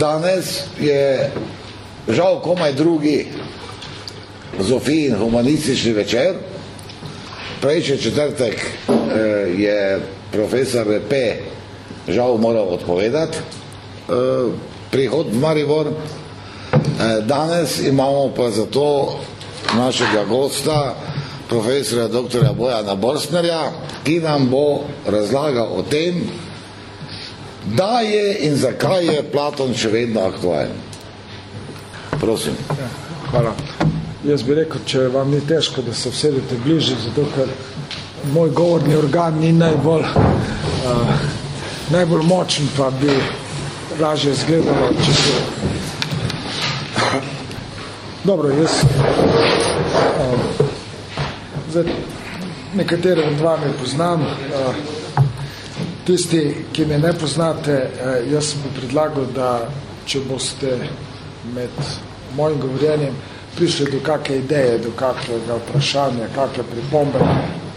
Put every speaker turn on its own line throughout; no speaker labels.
danes je žal komaj drugi Zofijin humanistični večer. Prejšnji četrtek eh, je profesor P. žal moral odpovedati eh, prihod v Maribor. Eh, danes imamo pa zato našega gosta, profesora dr. Bojana Borsnerja, ki nam bo razlagal o tem, da je in zakaj je Platon še vedno aktualen. Prosim.
Ja, hvala. Jaz bi rekel, če vam ni težko, da se vsedete bliže, zato ker moj govorni organ ni najbolj, uh, najbolj močen, pa bi lažje zgledalo, če se... Dobro, jaz uh, zdaj, nekatere od vami poznam, uh, tisti, ki me ne poznate, uh, jaz bi predlagal, da če boste med mojim govorjenjem prišli do kakve ideje, do kakvega vprašanja, kakve pripombe,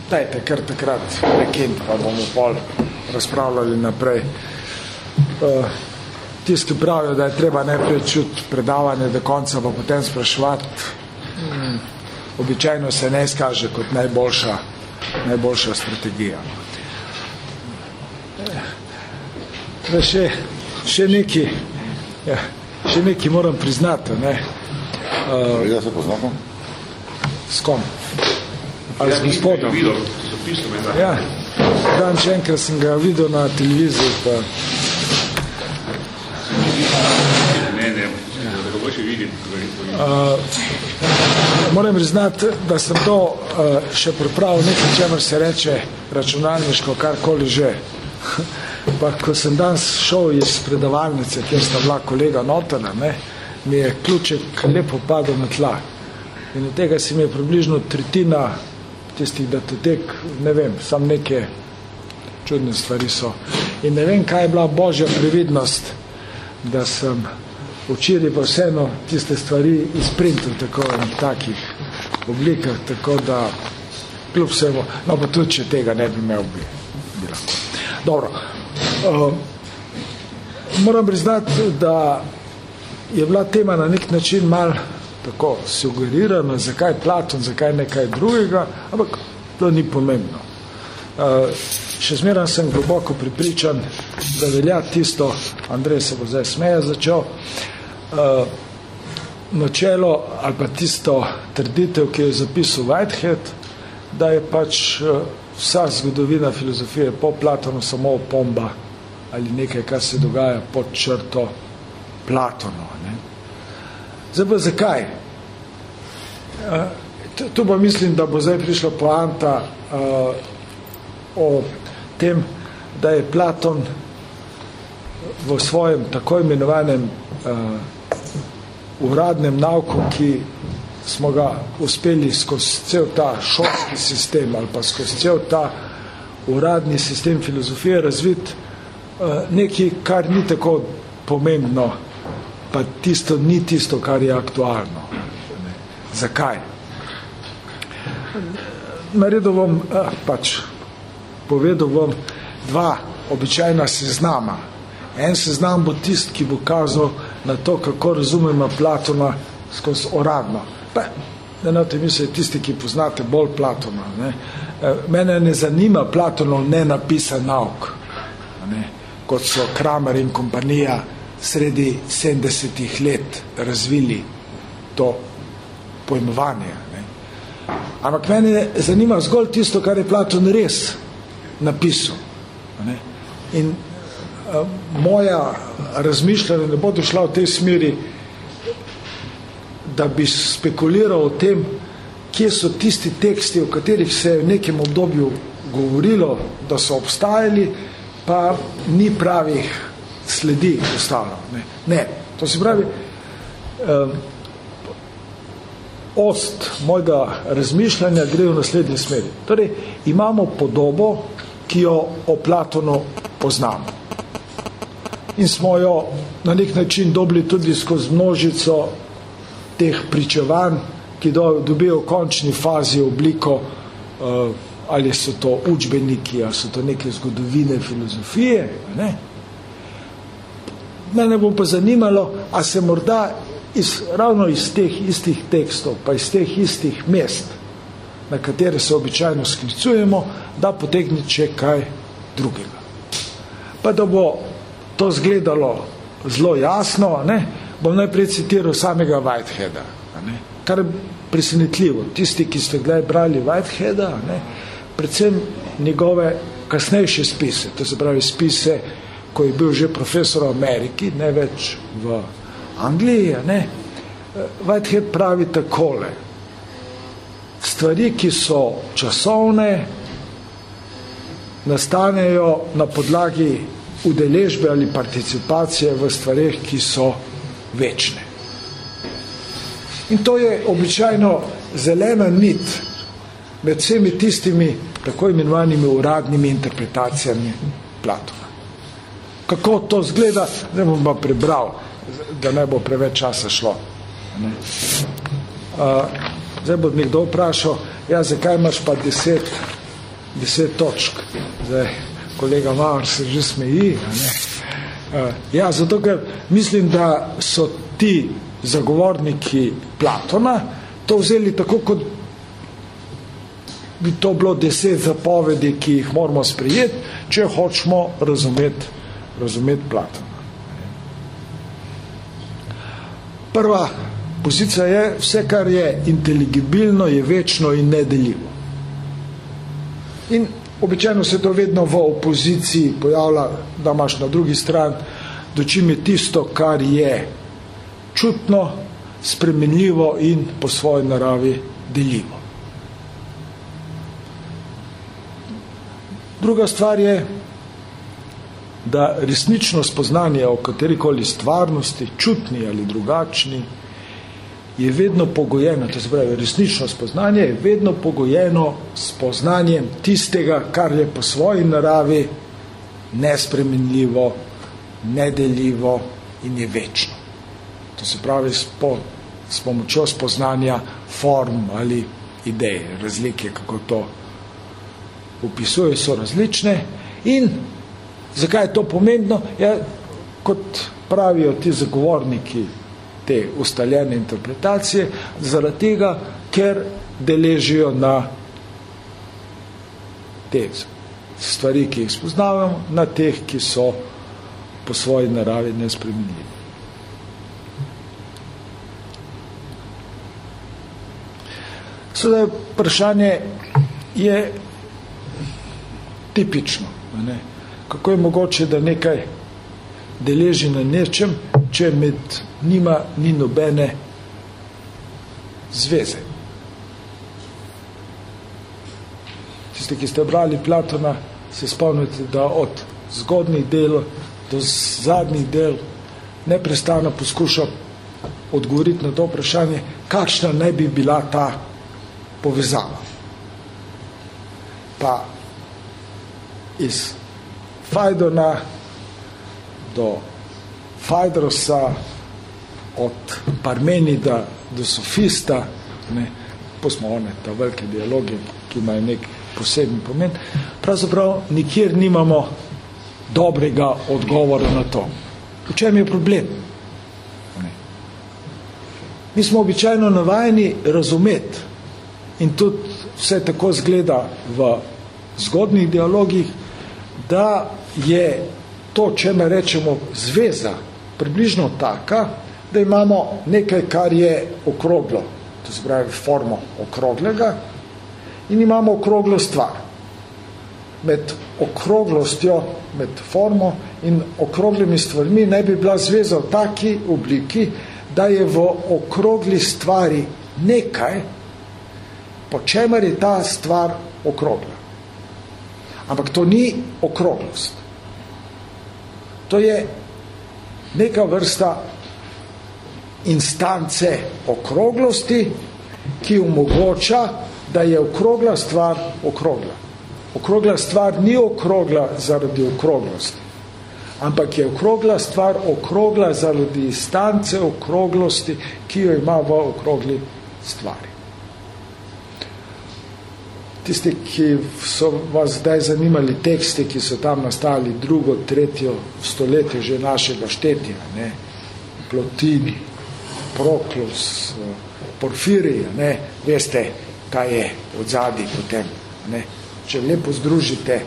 dajte kar takrat prekinti, pa bomo pol razpravljali naprej. Uh, tisti pravijo, da je treba najprej čuti predavanje do konca, pa potem spraševati, um, običajno se ne izkaže kot najboljša, najboljša strategija. Uh, še, še neki, ja, še neki moram priznati, ne,
Uh, ja se poznamo?
S kom? Ali ja, s gospodom? Ja, dan še enkrat sem ga videl na televiziji. Pa...
Ne, ne, da ga.
Uh, moram priznati, da sem to uh, še pripravil nekaj, čemer se reče računalniško, karkoli že. Pa ko sem danes šel iz predavalnice, kjer sta bila kolega Notana, ne, mi je ključek lepo padel na tla. In od tega si mi je približno tretjina tistih datotek, ne vem, sam neke čudne stvari so. In ne vem, kaj je bila božja previdnost, da sem včeraj pa vseeno tiste stvari izprintil tako v takih oblikah, tako da kljub vsemu, no pa tudi, če tega ne bi imel, bi, bi lahko. Dobro. Uh, moram priznati, da je bila tema na nek način mal tako sugerirana, zakaj Platon, zakaj nekaj drugega, ampak to ni pomembno. Uh, še zmeraj sem globoko pripričan, da velja tisto, Andrej se bo zdaj smeja začel, uh, načelo ali pa tisto trditev, ki je zapisal Whitehead, da je pač uh, vsa zgodovina filozofije po Platonu samo opomba ali nekaj, kar se dogaja pod črto Platono. Zdaj pa zakaj? Uh, tu pa mislim, da bo zdaj prišla poanta uh, o tem, da je Platon v svojem tako imenovanem uh, uradnem nauku, ki smo ga uspeli skozi cel ta šolski sistem ali pa skozi cel ta uradni sistem filozofije razviti nekaj, kar ni tako pomembno pa tisto ni tisto, kar je aktualno. Zakaj? Naredil bom, eh, pač, povedal bom dva običajna seznama. En seznam bo tist, ki bo kazal na to, kako razumemo Platona skozi oradno. Pa, ne na tem misli, tisti, ki poznate bolj Platona. Ne? Eh, mene ne zanima Platonov ne napisan nauk? Kot so Kramer in kompanija, sredi 70 let razvili to pojmovanje. Ne. Ampak mene zanima zgolj tisto, kar je Platon res napisal. Ne. In a, moja razmišljanja ne bodo šla v tej smeri, da bi spekuliral o tem, kje so tisti teksti, o katerih se je v nekem obdobju govorilo, da so obstajali, pa ni pravih sledi ostalo. Ne. ne, to se pravi, um, ost mojega razmišljanja gre v naslednji smeri. Torej, imamo podobo, ki jo o Platonu poznamo. In smo jo na nek način dobili tudi skozi množico teh pričevanj, ki do, dobijo v končni fazi obliko, uh, ali so to učbeniki, ali so to neke zgodovine filozofije. Ne? mene bo pa zanimalo, a se morda iz, ravno iz teh istih tekstov, pa iz teh istih mest, na katere se običajno sklicujemo, da potegne če kaj drugega. Pa da bo to zgledalo zelo jasno, ne, bom najprej citiral samega Whiteheada, ne, kar je presenetljivo. Tisti, ki ste gledali brali Whiteheada, ne, predvsem njegove kasnejše spise, to se pravi spise, ko je bil že profesor v Ameriki, ne več v Angliji, ne, Whitehead pravi takole, stvari, ki so časovne, nastanejo na podlagi udeležbe ali participacije v stvarih, ki so večne. In to je običajno zelena nit med vsemi tistimi tako imenovanimi uradnimi interpretacijami Platona. Kako to zgleda, ne bom pa prebral, da ne bo preveč časa šlo. Ne. Uh, zdaj bo nekdo vprašal, ja, zakaj imaš pa deset, deset točk? Zdaj, kolega Mavr se že smeji. Ne. Uh, ja, zato ker mislim, da so ti zagovorniki Platona to vzeli tako, kot bi to bilo deset zapovedi, ki jih moramo sprijeti, če hočemo razumeti, razumeti Platona. Prva pozicija je, vse, kar je inteligibilno, je večno in nedeljivo. In običajno se to vedno v opoziciji pojavlja, da imaš na drugi stran, dočim je tisto, kar je čutno, spremenljivo in po svoji naravi deljivo. Druga stvar je, da resnično spoznanje o katerikoli stvarnosti, čutni ali drugačni, je vedno pogojeno, to se pravi, resnično spoznanje je vedno pogojeno s poznanjem tistega, kar je po svoji naravi nespremenljivo, nedeljivo in je večno. To se pravi, s, po, s pomočjo spoznanja form ali ideje, razlike, kako to opisuje, so različne in zakaj je to pomembno? Ja, kot pravijo ti zagovorniki te ustaljene interpretacije, zaradi tega, ker deležijo na te stvari, ki jih spoznavamo, na teh, ki so po svoji naravi nespremenljivi. Sedaj vprašanje je tipično. Ne? Kako je mogoče, da nekaj deleži na nečem, če med njima ni nobene zveze. Tisti, ki ste brali Platona, se spomnite, da od zgodnih del do zadnjih del neprestano poskuša odgovoriti na to vprašanje, kakšna ne bi bila ta povezava. Pa iz Fajdona do Fajdrosa, od Parmenida do Sofista, ne, pa smo one, ta velike dialoge, ki imajo nek poseben pomen, pravzaprav nikjer nimamo dobrega odgovora na to. V čem je problem? Ne. Mi smo običajno navajeni razumeti in tudi vse tako zgleda v zgodnih dialogih, da je to, če me rečemo, zveza približno taka, da imamo nekaj, kar je okroglo, to se pravi formo okroglega, in imamo okroglo stvar. Med okroglostjo, med formo in okroglimi stvarmi ne bi bila zveza v taki obliki, da je v okrogli stvari nekaj, po čemer je ta stvar okrogla. Ampak to ni okroglost. To je neka vrsta instance okroglosti, ki omogoča, da je okrogla stvar okrogla. Okrogla stvar ni okrogla zaradi okroglosti, ampak je okrogla stvar okrogla zaradi instance okroglosti, ki jo ima v okrogli stvari. Tisti, ki so vas zdaj zanimali tekste, ki so tam nastali drugo, tretjo stoletje že našega štetja, ne? Plotini, Proklus, Porfirija, ne? veste, kaj je od zadnji potem. Ne? Če lepo združite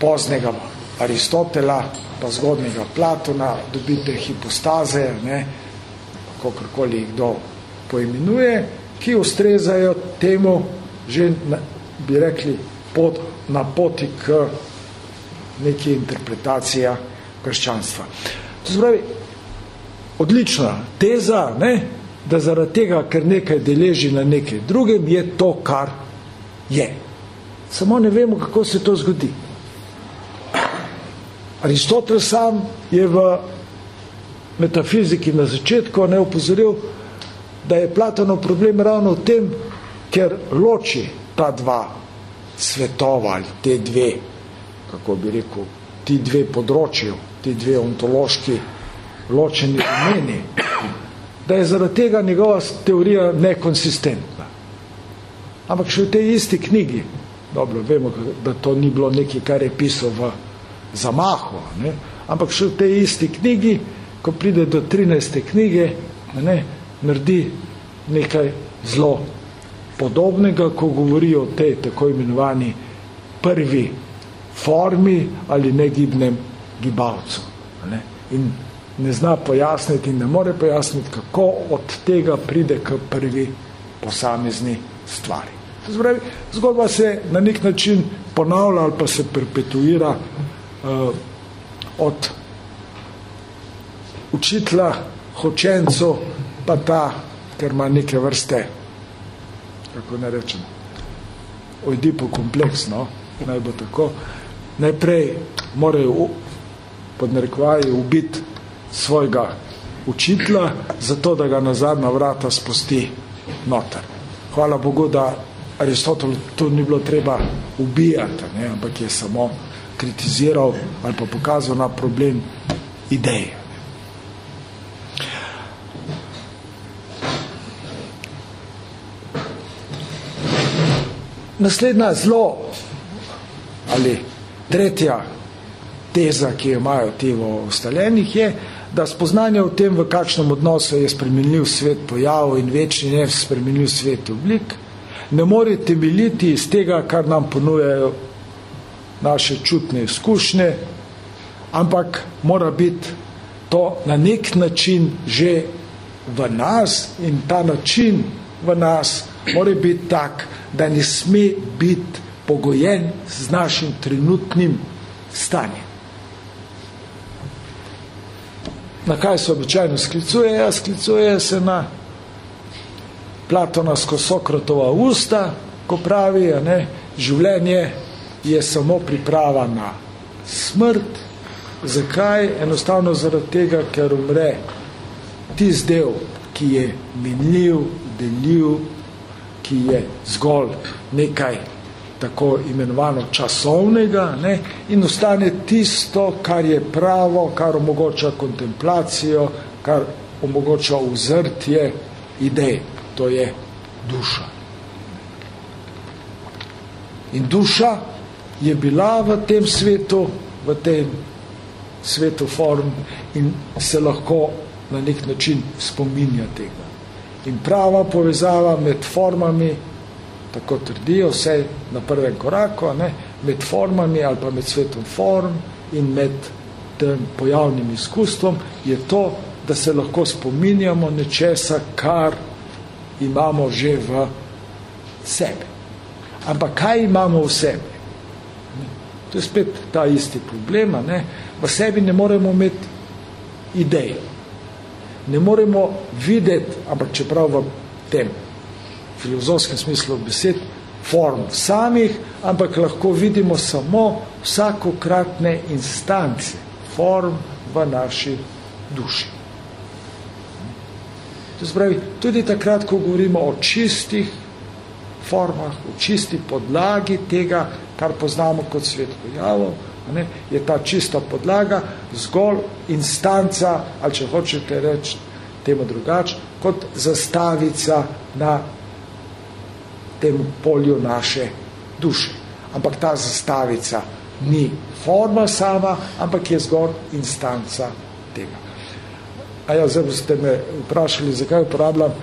poznega Aristotela pa zgodnega Platona, dobite hipostaze, ne? kakorkoli jih kdo poimenuje, ki ustrezajo temu, že bi rekli, pod, na poti k neki interpretacija krščanstva. To zbravi, odlična teza, ne, da zaradi tega, ker nekaj deleži na nekaj drugem, je to, kar je. Samo ne vemo, kako se to zgodi. Aristotel sam je v metafiziki na začetku ne upozoril, da je Platonov problem ravno v tem, ker loči ta dva svetova ali te dve, kako bi rekel, ti dve področju, ti dve ontološki ločeni domeni, da je zaradi tega njegova teorija nekonsistentna. Ampak še v tej isti knjigi, dobro, vemo, da to ni bilo nekaj, kar je pisal v zamahu, ne? ampak še v tej isti knjigi, ko pride do 13. knjige, ne, naredi nekaj zelo podobnega, ko govori o tej tako imenovani prvi formi ali negibnem gibalcu. Ne? In ne zna pojasniti in ne more pojasniti, kako od tega pride k prvi posamezni stvari. Zbravi, zgodba se na nek način ponavlja ali pa se perpetuira uh, od učitla hočencu pa ta, ker ima neke vrste kako ne rečem, ojdipo kompleksno, naj bo tako, najprej morajo pod narekovaji ubiti svojega učitla, zato da ga na zadnja vrata spusti noter. Hvala Bogu, da Aristotel to ni bilo treba ubijati, ne, ampak je samo kritiziral ali pa pokazal na problem ideje. Naslednja zelo ali tretja teza, ki jo imajo ti v ostaljenih, je, da spoznanje o tem, v kakšnem odnosu je spremenljiv svet pojav in večni ne spremenljiv svet oblik, ne more temeljiti iz tega, kar nam ponujajo naše čutne izkušnje, ampak mora biti to na nek način že v nas in ta način v nas mora biti tak, da ne sme biti pogojen z našim trenutnim stanjem. Na kaj se običajno sklicuje? Ja, sklicuje se na Platonasko Sokratova usta, ko pravi, ne, življenje je samo priprava na smrt. Zakaj? Enostavno zaradi tega, ker umre tisti del, ki je minljiv, deljiv, ki je zgolj nekaj tako imenovano časovnega ne, in ostane tisto, kar je pravo, kar omogoča kontemplacijo, kar omogoča uzrtje idej, to je duša. In duša je bila v tem svetu, v tem svetu form in se lahko na nek način spominja tega. In prava povezava med formami, tako trdijo vse na prvem koraku, ne, med formami ali pa med svetom form in med tem pojavnim izkustvom, je to, da se lahko spominjamo nečesa, kar imamo že v sebi. Ampak kaj imamo v sebi? To je spet ta isti problema. Ne? V sebi ne moremo imeti idejo ne moremo videti, ampak čeprav v tem filozofskem smislu besed, form samih, ampak lahko vidimo samo vsakokratne instance, form v naši duši. To spravi, tudi takrat, ko govorimo o čistih formah, o čisti podlagi tega, kar poznamo kot svet pojavov, ne, je ta čista podlaga zgolj instanca, ali če hočete reči temu drugač, kot zastavica na tem polju naše duše. Ampak ta zastavica ni forma sama, ampak je zgor instanca tega. A ja, zdaj ste me vprašali, zakaj uporabljam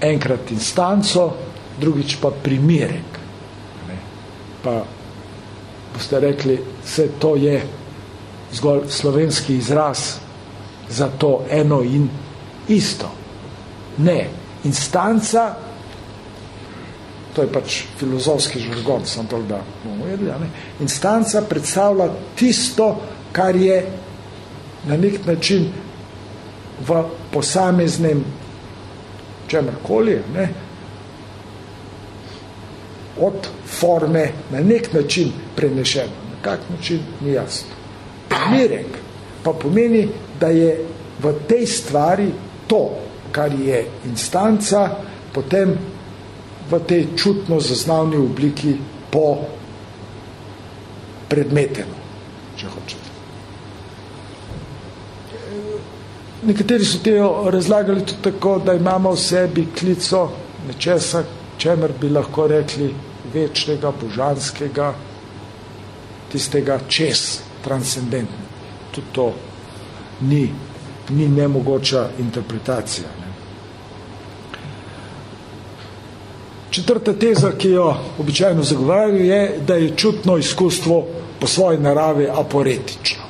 enkrat instanco, drugič pa primerek. Ne? Pa boste rekli, vse to je zgolj slovenski izraz za to eno in isto. Ne, instanca, to je pač filozofski žargon, sem to, da bomo vedeli, ne? instanca predstavlja tisto, kar je na nek način v posameznem čemerkoli, ne, od forme na nek način prenešeno. Na kak način ni jasno. Primerek pa pomeni, da je v tej stvari to, kar je instanca, potem v tej čutno zaznavni obliki po predmeteno, če hočete. Nekateri so te razlagali tudi tako, da imamo v sebi klico nečesa, čemer bi lahko rekli večnega, božanskega, tistega čez, transcendentno. Tudi to ni, ni nemogoča interpretacija. Ne. Četrta teza, ki jo običajno zagovarjajo, je, da je čutno izkustvo po svoji naravi aporetično.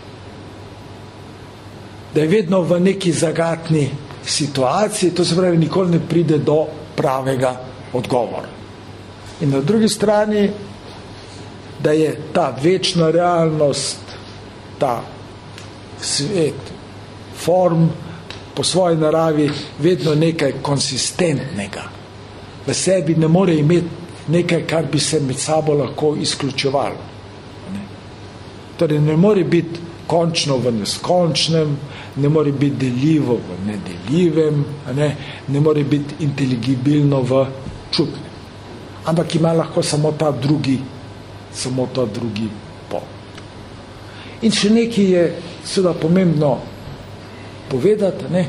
Da je vedno v neki zagatni situaciji, to se pravi, nikoli ne pride do pravega odgovora. In na drugi strani, da je ta večna realnost, ta svet, form po svoji naravi vedno nekaj konsistentnega. V sebi ne more imeti nekaj, kar bi se med sabo lahko izključevalo. Ne? Torej ne more biti končno v neskončnem, ne more biti deljivo v nedeljivem, ne, ne more biti inteligibilno v čutnem. Ampak ima lahko samo ta drugi, samo ta drugi pol. In še nekaj je seveda pomembno povedati, ne,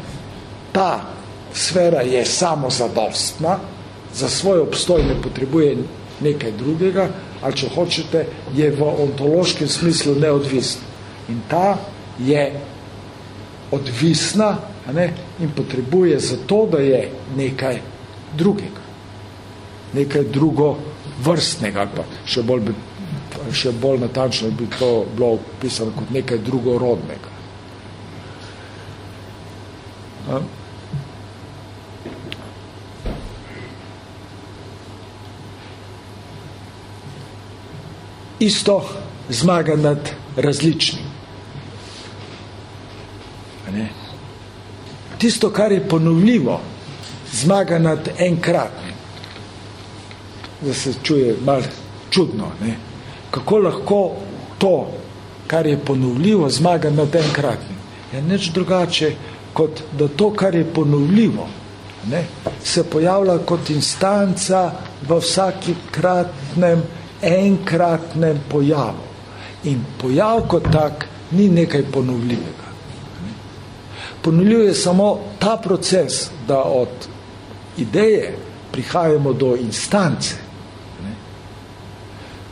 ta sfera je samo zadostna, za svoj obstoj ne potrebuje nekaj drugega, ali če hočete, je v ontološkem smislu neodvisna. In ta je odvisna ne, in potrebuje zato, da je nekaj drugega. Nekaj drugo vrstnega, ali pa še bolj, bi, še bolj natančno bi to bilo pisano kot nekaj drugorodnega. Isto zmaga nad različnim. Ne? Tisto, kar je ponovljivo, zmaga nad enkratnim. Da se čuje mal čudno. Ne? Kako lahko to, kar je ponovljivo, zmaga nad enkratnim? Je nič drugače, kot da to, kar je ponovljivo, ne, se pojavlja kot instanca v vsaki kratnem, enkratnem pojavu. In pojav kot tak ni nekaj ponovljivega ponuljuje samo ta proces, da od ideje prihajamo do instance.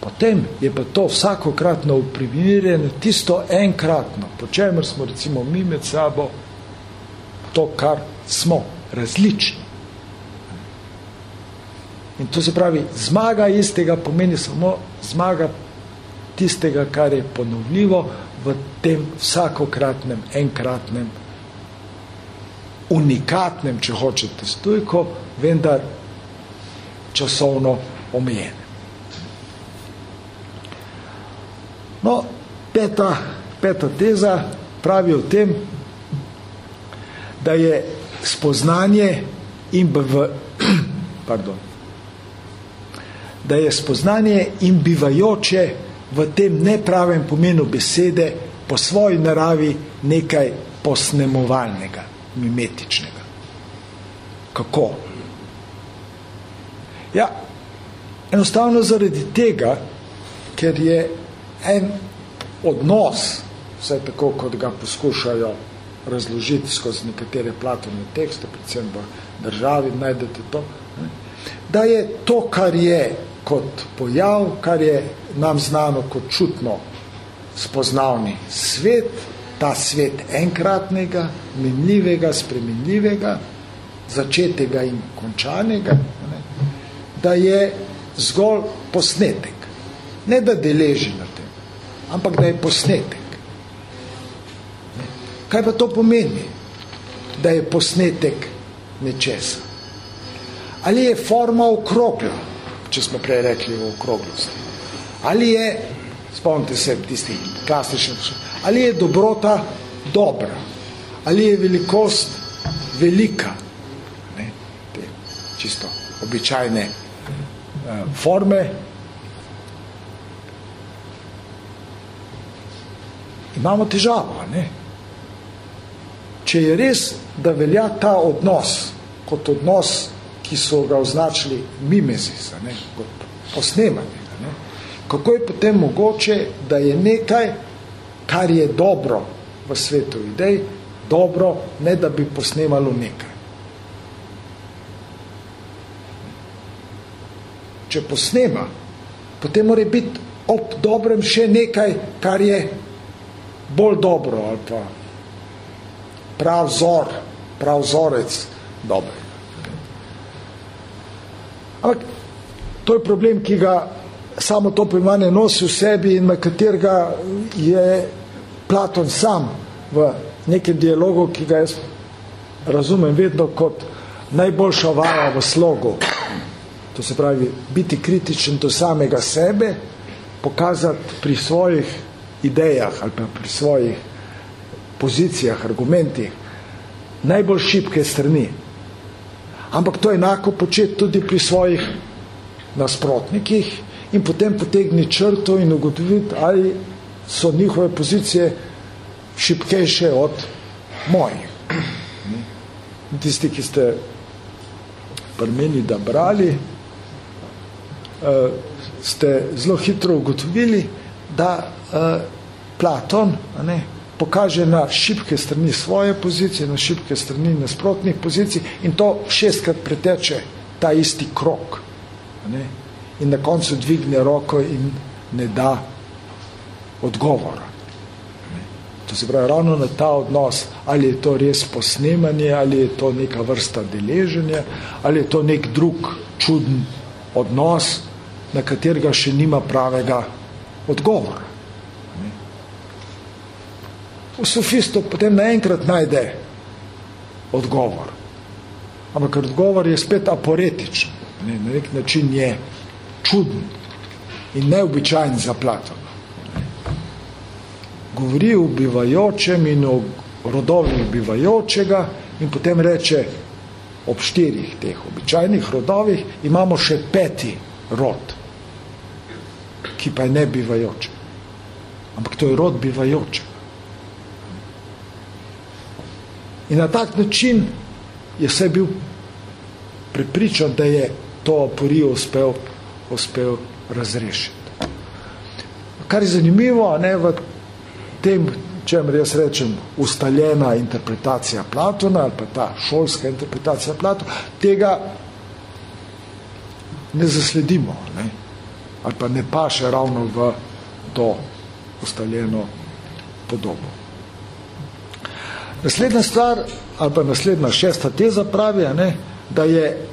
Potem je pa to vsakokratno uprimirjeno, tisto enkratno, po čemer smo recimo mi med sabo to, kar smo, različni. In to se pravi, zmaga istega pomeni samo zmaga tistega, kar je ponovljivo v tem vsakokratnem, enkratnem unikatnem, če hočete, stojko, vendar časovno omejene. No, peta, peta teza pravi o tem, da je spoznanje in v, pardon, da je spoznanje in bivajoče v tem nepravem pomenu besede po svoji naravi nekaj posnemovalnega mimetičnega. Kako? Ja, enostavno zaradi tega, ker je en odnos, vse tako, kot ga poskušajo razložiti skozi nekatere platovne tekste, predvsem v državi, najdete to, ne, da je to, kar je kot pojav, kar je nam znano kot čutno spoznavni svet, ta svet enkratnega, minljivega, spremenljivega, začetega in končanega, ne, da je zgolj posnetek. Ne da deleži na ampak da je posnetek. Ne. Kaj pa to pomeni, da je posnetek nečesa? Ali je forma okrogla, če smo prej rekli o okroglosti? Ali je, spomnite se tisti klasični, ali je dobrota dobra? Ali je velikost velika? Ne, te čisto običajne uh, forme. Imamo težavo, ne? Če je res, da velja ta odnos kot odnos ki so ga označili mimezis, ne, kot posnemanje. Ne. Kako je potem mogoče, da je nekaj, kar je dobro v svetu idej, dobro, ne da bi posnemalo nekaj. Če posnema, potem mora biti ob dobrem še nekaj, kar je bolj dobro ali pa prav vzor, prav vzorec dobro. Ampak to je problem, ki ga samo to pojmanje nosi v sebi in na katerega je Platon sam v nekem dialogu, ki ga jaz razumem vedno kot najboljša vaja v slogu. To se pravi, biti kritičen do samega sebe, pokazati pri svojih idejah ali pa pri svojih pozicijah, argumentih najbolj šibke strani ampak to enako početi tudi pri svojih nasprotnikih in potem potegni črto in ugotoviti, ali so njihove pozicije šipkejše od mojih. Tisti, ki ste pri meni da brali, eh, ste zelo hitro ugotovili, da Platon, ne, pokaže na šibke strani svoje pozicije, na šibke strani nasprotnih pozicij in to šestkrat preteče ta isti krok. Ne? In na koncu dvigne roko in ne da odgovora. To se pravi ravno na ta odnos, ali je to res posnemanje, ali je to neka vrsta deleženja, ali je to nek drug čuden odnos, na katerega še nima pravega odgovora v sofistu potem naenkrat najde odgovor. Ampak odgovor je spet aporetičen, ne, na nek način je čuden in neobičajen za Platona. Govori o bivajočem in o rodovih bivajočega in potem reče, ob štirih teh običajnih rodovih imamo še peti rod, ki pa je ne bivajoče. Ampak to je rod bivajočega. In na tak način je vse bil prepričan, da je to aporijo uspel, uspel razrešiti. Kar je zanimivo, ne, v tem, čem jaz rečem, ustaljena interpretacija Platona ali pa ta šolska interpretacija Platona, tega ne zasledimo, ne, ali pa ne paše ravno v to ustaljeno podobo. Naslednja stvar, ali pa naslednja šesta teza pravi, ne, da je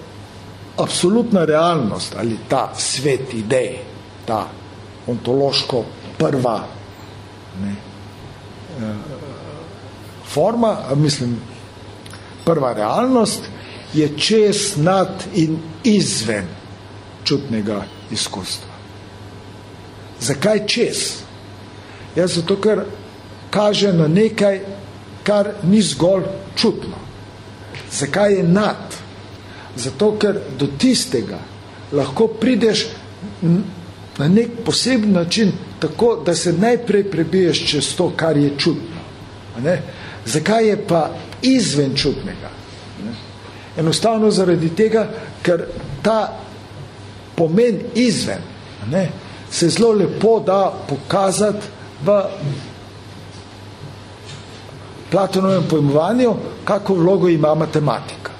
absolutna realnost ali ta svet idej, ta ontološko prva ne, eh, forma, mislim, prva realnost je čez, nad in izven čutnega izkustva. Zakaj čez? Ja, zato, ker kaže na nekaj, kar ni zgolj čutno. Zakaj je nad? Zato, ker do tistega lahko prideš na nek poseben način, tako, da se najprej prebiješ čez to, kar je čutno. Ne? Zakaj je pa izven čutnega? Ne? Enostavno zaradi tega, ker ta pomen izven ne, se zelo lepo da pokazati v Platonovem pojmovanju, kako vlogo ima matematika.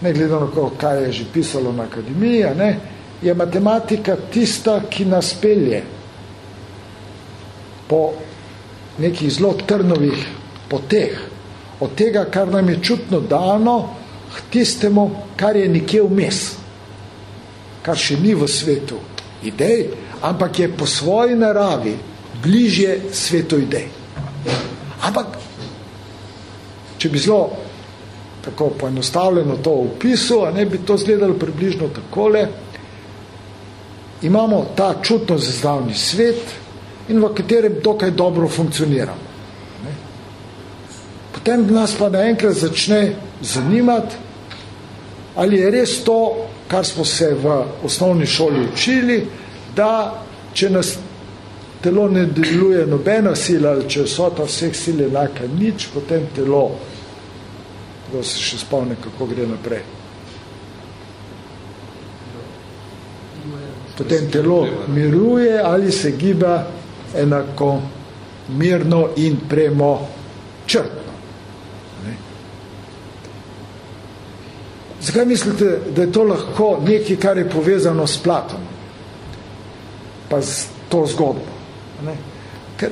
ne glede na to, kaj je že pisalo na akademiji, ne, je matematika tista, ki nas pelje po nekih zelo trnovih poteh, od tega, kar nam je čutno dano, k tistemu, kar je nekje vmes, kar še ni v svetu idej, ampak je po svoji naravi bližje svetu idej. Ampak, če bi zelo tako poenostavljeno to opisu, a ne bi to zgledalo približno takole, imamo ta čutno zazdavni svet in v katerem dokaj dobro funkcioniramo. Ne? Potem nas pa naenkrat začne zanimati, ali je res to, kar smo se v osnovni šoli učili, da če nas telo ne deluje nobena sila, če so ta vseh sil enaka nič, potem telo da se še spomne, kako gre naprej. Potem telo miruje ali se giba enako mirno in premo črtno. Ne? Zakaj mislite, da je to lahko nekaj, kar je povezano s Platom? Pa z to zgodbo. Ne? Ker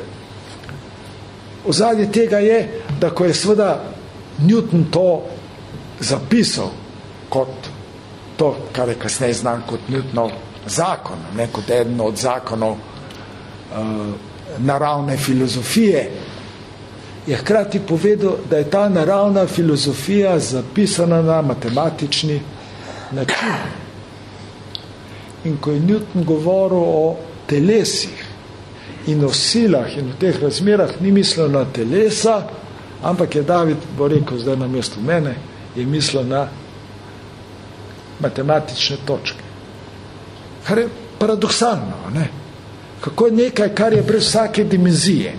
ozadje tega je, da ko je sveda Newton to zapisal kot to, kar je kasneje znan kot Newtonov zakon, ne kot eden od zakonov uh, naravne filozofije, je hkrati povedal, da je ta naravna filozofija zapisana na matematični način. In ko je Newton govoril o telesih in o silah in o teh razmerah, ni mislil na telesa, Ampak je David, bo rekel zdaj na mestu mene, je mislil na matematične točke. Kar je paradoksalno, ne? kako je nekaj, kar je brez vsake dimenzije.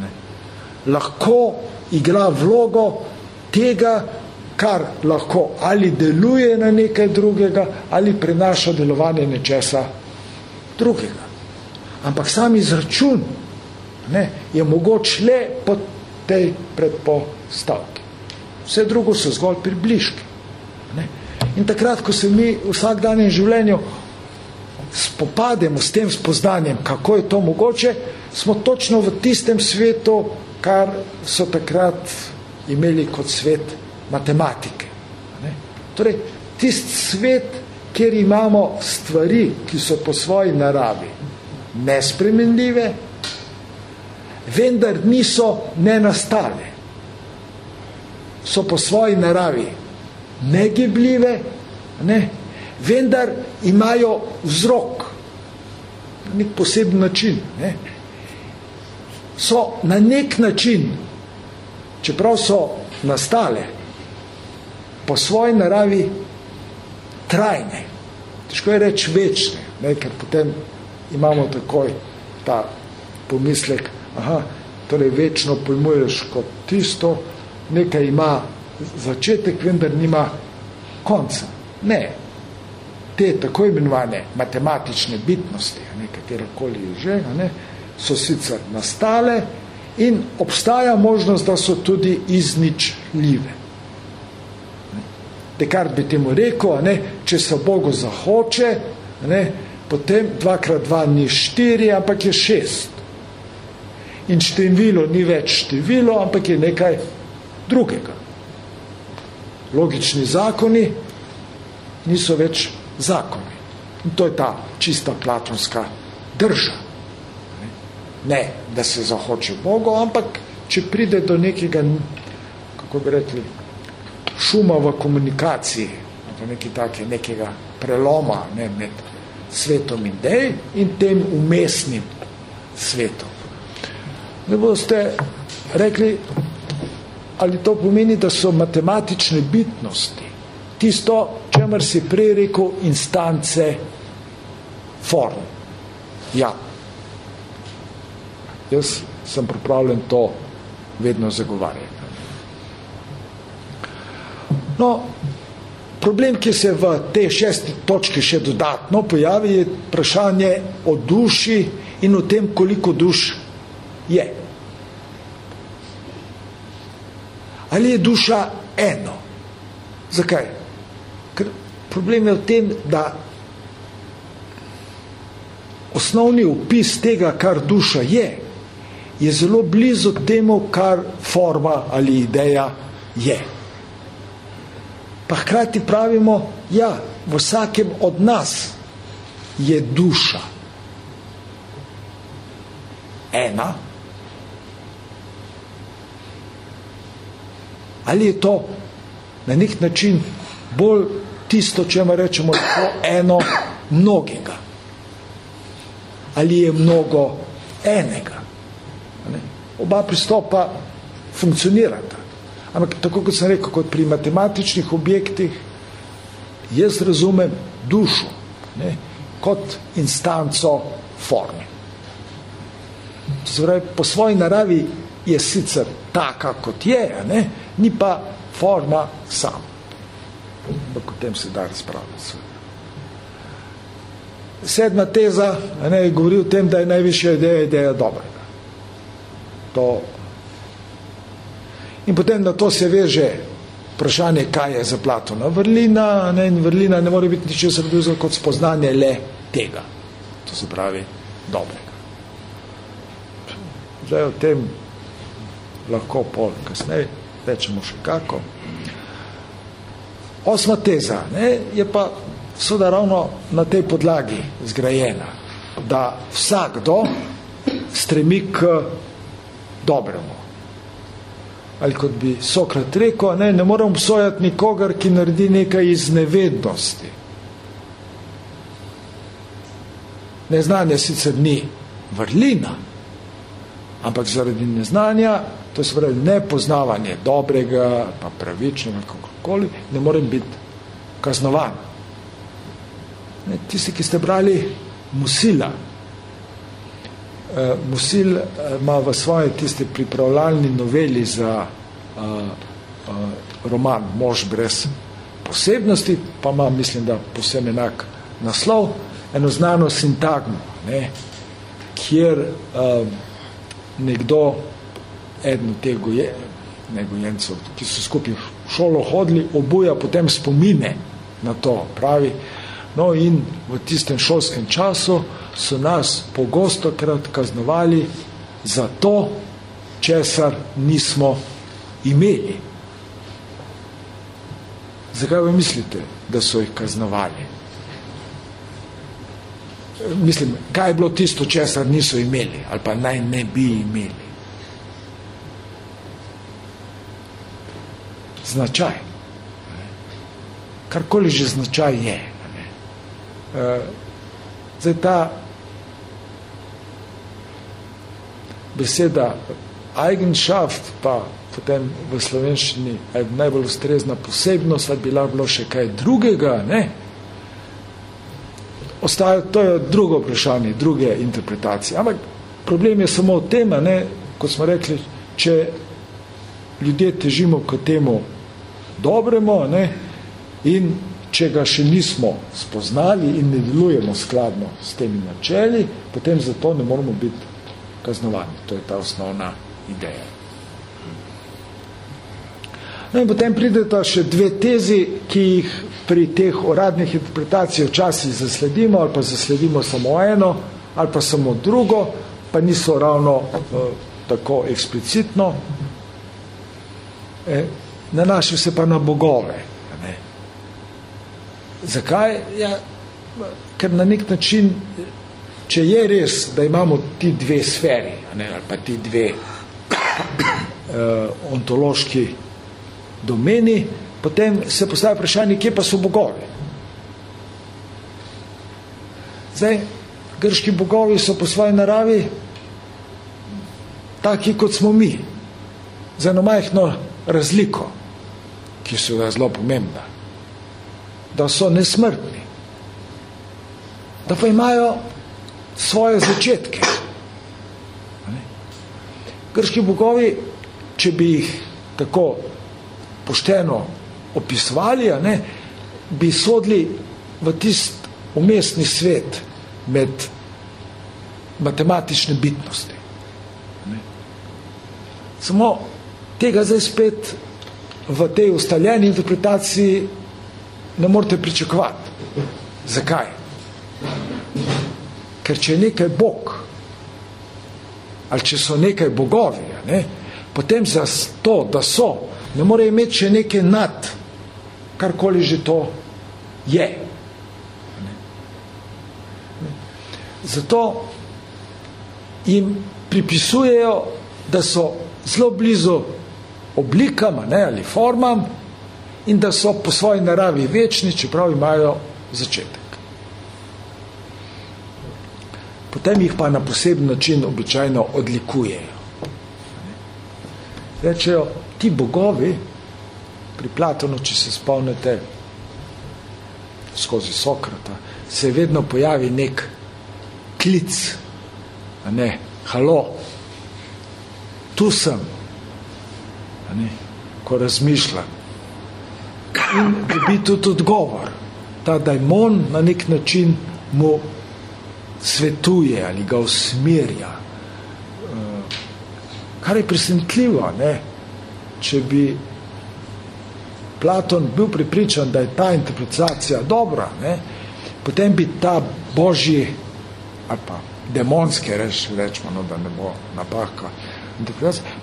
Ne? Lahko igra vlogo tega, kar lahko ali deluje na nekaj drugega, ali prenaša delovanje nečesa drugega. Ampak sam izračun ne, je mogoč le pod tej predpostavki. Vse drugo so zgolj približki. Ne? In takrat, ko se mi v vsakdanjem življenju spopademo s tem spoznanjem, kako je to mogoče, smo točno v tistem svetu, kar so takrat imeli kot svet matematike. Ne? Torej, tist svet, kjer imamo stvari, ki so po svoji naravi nespremenljive, vendar niso nenastale. So po svoji naravi negibljive, ne? vendar imajo vzrok na nek poseben način. Ne? So na nek način, čeprav so nastale, po svoji naravi trajne. Težko je reči večne, ne? ker potem imamo takoj ta pomislek, aha, torej večno pojmuješ kot tisto, nekaj ima začetek, vendar nima konca. Ne, te tako imenovane matematične bitnosti, nekaterakoli je že, ne, so sicer nastale in obstaja možnost, da so tudi izničljive. Dekart bi temu rekel, ne, če se Bogu zahoče, ne, potem dvakrat dva ni štiri, ampak je šest in število ni več število, ampak je nekaj drugega. Logični zakoni niso več zakoni. In to je ta čista platonska drža. Ne, da se zahoče Bogo, ampak če pride do nekega, kako bi rekli, šuma v komunikaciji, nekaj take, nekega preloma ne, med svetom in dej in tem umestnim svetom ne boste rekli, ali to pomeni, da so matematične bitnosti tisto, čemer si prej rekel, instance form. Ja. Jaz sem pripravljen to vedno zagovarjati. No, problem, ki se v te šesti točki še dodatno pojavi, je vprašanje o duši in o tem, koliko duš je. Ali je duša eno? Zakaj? Ker problem je v tem, da osnovni opis tega, kar duša je, je zelo blizu temu, kar forma ali ideja je. Pa hkrati pravimo, ja, v vsakem od nas je duša ena, ali je to na nek način bolj tisto, če ima rečemo, tako eno mnogega. Ali je mnogo enega. Ne? Oba pristopa funkcionirata. Ampak tako kot sem rekel, kot pri matematičnih objektih, jaz razumem dušo ne? kot instanco forme. Zdaj, po svoji naravi je sicer taka, kot je, ne? ni pa forma sam. Ampak o tem se da razpravljati. Sedma teza ne, govori o tem, da je najvišja ideja ideja dobrega. To. In potem na to se veže vprašanje, kaj je za Platona vrlina, ne, in vrlina ne more biti ničesar drugega kot spoznanje le tega. To se pravi dobrega. Zdaj o tem lahko pol kasneje rečemo še kako. Osma teza ne, je pa seveda ravno na tej podlagi zgrajena, da vsakdo stremi k dobremu. Ali kot bi Sokrat rekel, ne, ne moram obsojati nikogar, ki naredi nekaj iz nevednosti. Neznanje sicer ni vrlina, ampak zaradi neznanja to se pravi nepoznavanje dobrega, pa pravičnega, kakorkoli, ne morem biti kaznovan. Ne, tisti, ki ste brali Musila, Musil eh, ima v svoje tiste pripravljalni noveli za eh, eh, roman Mož brez posebnosti, pa ima, mislim, da posebno enak naslov, eno znano sintagmo, ne, kjer eh, nekdo eden od teh goje, ne gojencev, ki so skupaj v šolo hodili, obuja potem spomine na to, pravi. No in v tistem šolskem času so nas pogosto krat kaznovali za to, česar nismo imeli. Zakaj vi mislite, da so jih kaznovali? Mislim, kaj je bilo tisto, česar niso imeli, ali pa naj ne bi imeli? značaj. Karkoli že značaj je. Eh, zdaj ta beseda Eigenschaft pa potem v slovenščini je najbolj ustrezna posebnost, ali bila bilo še kaj drugega, ne? Ostaje, to je drugo vprašanje, druge interpretacije. Ampak problem je samo v tem, ne, kot smo rekli, če ljudje težimo k temu dobremo ne? in če ga še nismo spoznali in ne delujemo skladno s temi načeli, potem zato ne moramo biti kaznovani. To je ta osnovna ideja. No in potem prideta še dve tezi, ki jih pri teh uradnih interpretacijah včasih zasledimo, ali pa zasledimo samo eno, ali pa samo drugo, pa niso ravno uh, tako eksplicitno. E, nanašal se pa na bogove. Ne. Zakaj? Ja, ker na nek način, če je res, da imamo ti dve sferi, ne, ali pa ti dve uh, ontološki domeni, potem se postaja vprašanje, kje pa so bogovi. Zdaj, grški bogovi so po svoji naravi taki, kot smo mi, za eno majhno razliko ki so da zelo pomembna, da so nesmrtni, da pa imajo svoje začetke. Grški bogovi, če bi jih tako pošteno opisovali, ne, bi sodli v tist umestni svet med matematične bitnosti. Ne. Samo tega zdaj spet v tej ustaljeni interpretaciji ne morete pričakovati. Zakaj? Ker če je nekaj Bog, ali če so nekaj bogovi, ne, potem za to, da so, ne more imeti še nekaj nad, karkoli že to je. Zato jim pripisujejo, da so zelo blizu oblikam ne, ali formam in da so po svoji naravi večni, čeprav imajo začetek. Potem jih pa na poseben način običajno odlikujejo. Rečejo, ti bogovi, pri Platonu, če se spomnite skozi Sokrata, se vedno pojavi nek klic, a ne, halo, tu sem, a ne, ko razmišljam. In dobi tudi odgovor. Ta dajmon na nek način mu svetuje ali ga usmerja. Eh, kar je presenetljivo, ne? če bi Platon bil pripričan, da je ta interpretacija dobra, ne? potem bi ta božji ali pa demonski, reč, rečemo, no, da ne bo napaka,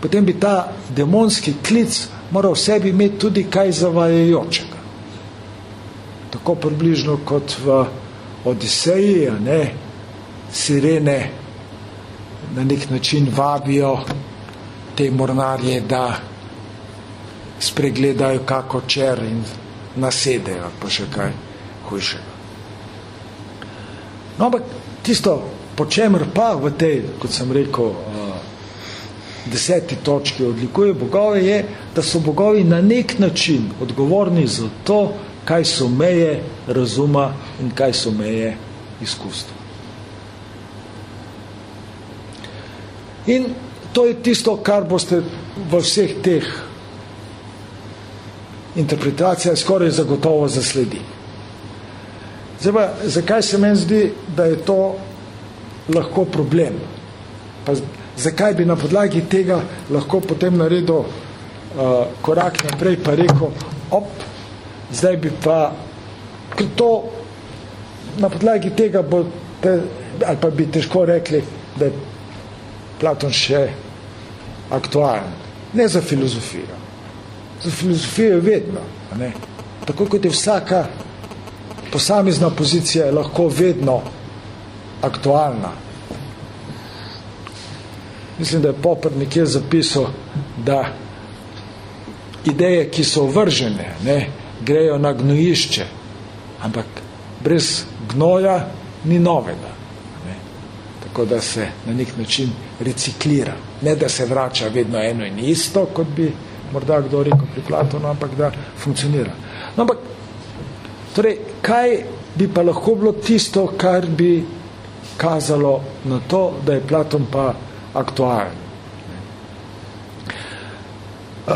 potem bi ta demonski klic moral v sebi imeti tudi kaj zavajajočega. Tako približno kot v Odiseji, ne, sirene na nek način vabijo te mornarje, da spregledajo kako čer in nasedejo, pa še kaj hujšega. No, ampak tisto, po čemer pa v tej, kot sem rekel, deseti točki odlikuje bogove, je, da so bogovi na nek način odgovorni za to, kaj so meje razuma in kaj so meje izkustva. In to je tisto, kar boste v vseh teh interpretacijah skoraj zagotovo zasledi. Zdaj pa, zakaj se meni zdi, da je to lahko problem? Pa zakaj bi na podlagi tega lahko potem naredil uh, korak naprej pa rekel, op, zdaj bi pa, ker to na podlagi tega bo te, ali pa bi težko rekli, da je Platon še aktualen. Ne za filozofijo. Za filozofijo je vedno. Ne? Tako kot je vsaka posamezna pozicija je lahko vedno aktualna. Mislim, da je Popper nekje zapisal, da ideje, ki so vržene, ne, grejo na gnojišče, ampak brez gnoja ni novega tako da se na nek način reciklira. Ne, da se vrača vedno eno in isto, kot bi morda kdo rekel pri Platonu, ampak da funkcionira. No, ampak, torej, kaj bi pa lahko bilo tisto, kar bi kazalo na to, da je Platon pa aktualen? Uh,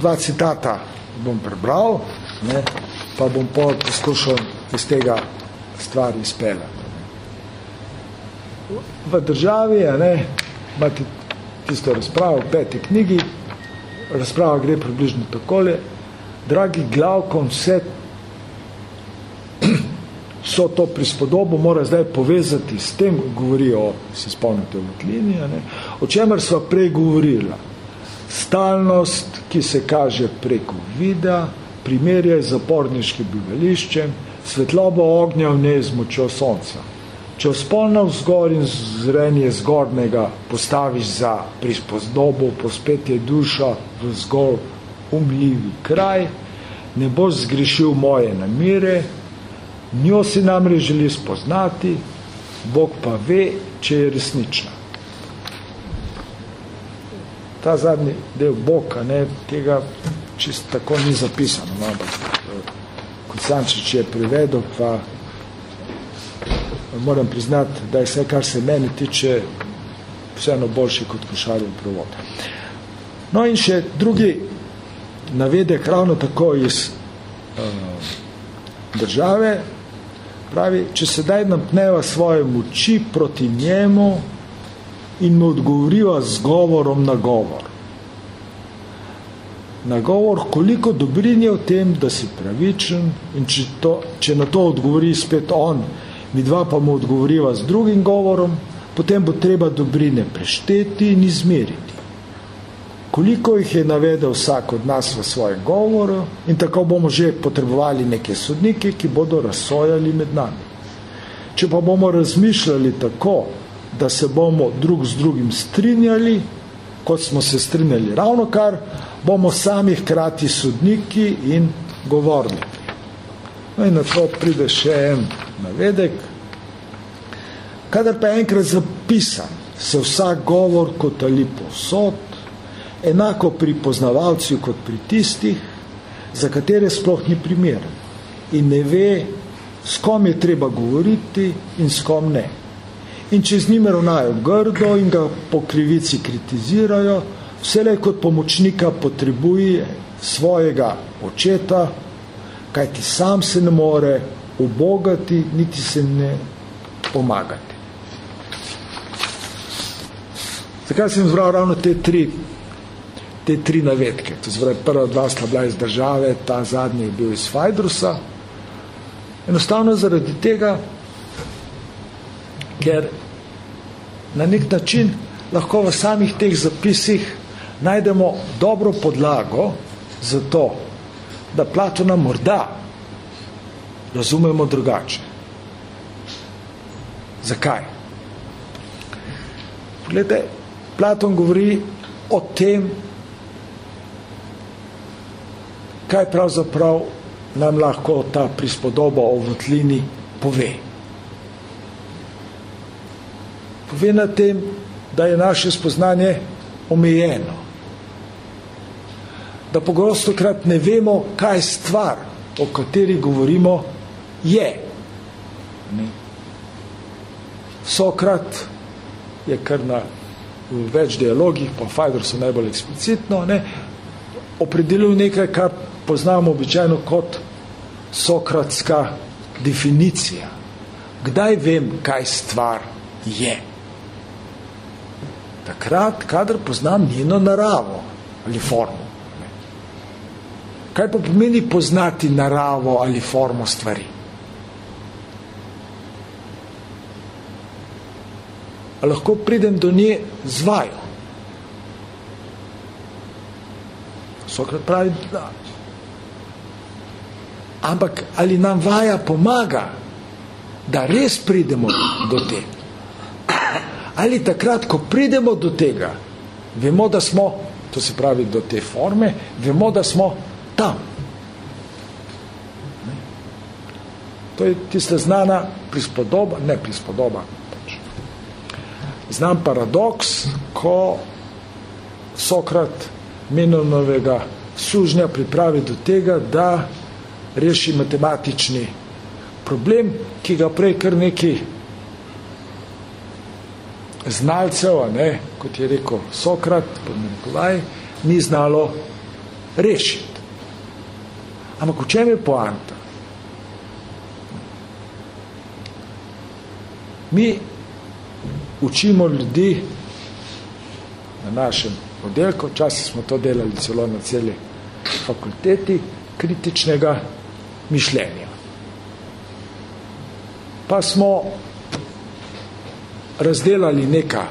dva citata bom prebral, ne, pa bom poskušal iz tega stvari izpeljati v državi, a ne, imate tisto razpravo v peti knjigi, razprava gre približno takole, dragi glavkom vse so to prispodobo, mora zdaj povezati s tem, govorijo, se spomnite v Matlini, a ne, o čemer sva prej govorila. Stalnost, ki se kaže preko videa, primerjaj zaporniškim bivališčem, svetlobo ognja v nej z močjo sonca. Če vzpolno vzgor in zrenje zgornjega postaviš za prispozdobo, pospet je duša v zgor umljivi kraj, ne boš zgrešil moje namire, njo si namreč želi spoznati, Bog pa ve, če je resnična. Ta zadnji del Boga, ne, tega čisto tako ni zapisano, no, ampak eh, kot Sančič je privedel, pa moram priznati, da je vse, kar se meni tiče, vseeno boljši kot košarov provod. No in še drugi navedek ravno tako iz uh, države, pravi, če se daj napneva svoje moči proti njemu in mu odgovoriva z govorom na govor. nagovor, koliko dobrin je v tem, da si pravičen in če, to, če na to odgovori spet on, mi dva pa mu odgovoriva z drugim govorom, potem bo treba dobrine prešteti in izmeriti. Koliko jih je navedel vsak od nas v svojem govoru in tako bomo že potrebovali neke sodnike, ki bodo razsojali med nami. Če pa bomo razmišljali tako, da se bomo drug z drugim strinjali, kot smo se strinjali ravno kar, bomo sami hkrati sodniki in govorniki. No in na to pride še en navedek. Kadar pa enkrat zapisan, se vsak govor kot ali posod, enako pri poznavalcih kot pri tistih, za katere sploh ni primer in ne ve, s kom je treba govoriti in s kom ne. In če z njim ravnajo grdo in ga po krivici kritizirajo, vselej kot pomočnika potrebuje svojega očeta, kaj ti sam se ne more ubogati, niti se ne pomagati. Zakaj sem zbral ravno te tri, te tri navedke? To zbral, prva dva sta bila iz države, ta zadnji je bil iz Fajdrusa. Enostavno zaradi tega, ker na nek način lahko v samih teh zapisih najdemo dobro podlago za to, da Platona morda razumemo drugače. Zakaj? Poglejte, Platon govori o tem, kaj pravzaprav nam lahko ta prispodoba o votlini pove. Pove na tem, da je naše spoznanje omejeno da pogosto krat ne vemo, kaj stvar, o kateri govorimo, je. Sokrat je kar na v več dialogih, pa Fajdor so najbolj eksplicitno, ne, opredelil nekaj, kar poznamo običajno kot sokratska definicija. Kdaj vem, kaj stvar je? Takrat, kadar poznam njeno naravo ali formo. Kaj pa pomeni poznati naravo ali formo stvari? A lahko pridem do nje z vajo? Sokrat pravi, da. Ampak ali nam vaja pomaga, da res pridemo do te? Ali takrat, ko pridemo do tega, vemo, da smo, to se pravi do te forme, vemo, da smo tam. To je tista znana prispodoba, ne prispodoba, pač. Znam paradoks, ko Sokrat Menonovega sužnja pripravi do tega, da reši matematični problem, ki ga prej kar neki znalcev, ne, kot je rekel Sokrat, Nikolaj, ni znalo rešiti. Ampak v čem je poanta? Mi učimo ljudi na našem oddelku, včasih smo to delali celo na celi fakulteti, kritičnega mišljenja. Pa smo razdelali neka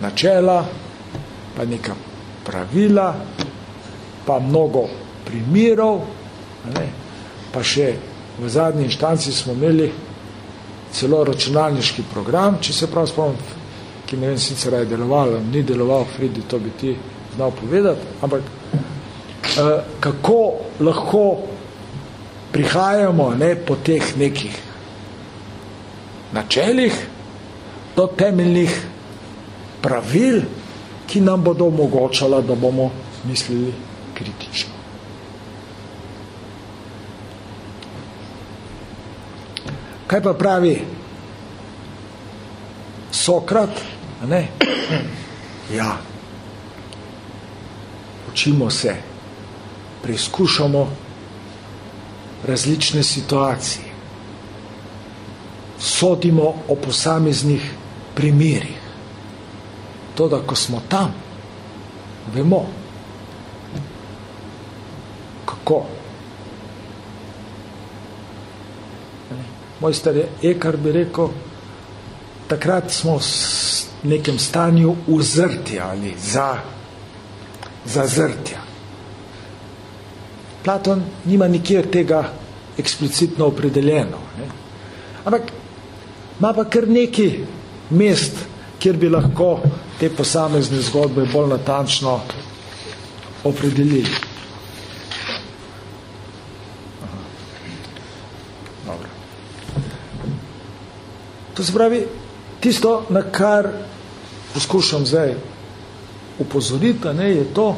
načela, pa neka pravila, pa mnogo primerov? Pa še v zadnji inštanci smo imeli celo računalniški program, če se prav spomnim, ki ne vem sicer je deloval, ni deloval, Fridi, to bi ti znal povedati, ampak eh, kako lahko prihajamo ne, po teh nekih načelih do temeljnih pravil, ki nam bodo omogočala, da bomo mislili kritično. Kaj pa pravi Sokrat? Ne? Ja. Učimo se, preizkušamo različne situacije, sodimo o posameznih primerih. To, da ko smo tam, vemo, lahko. Moj star Ekar bi rekel, takrat smo v nekem stanju uzrtja ali za, zazrtja. Platon nima nikjer tega eksplicitno opredeljeno. Ne? Ampak ima pa kar neki mest, kjer bi lahko te posamezne zgodbe bolj natančno opredelili. To se pravi, tisto, na kar poskušam zdaj upozoriti, ne, je to,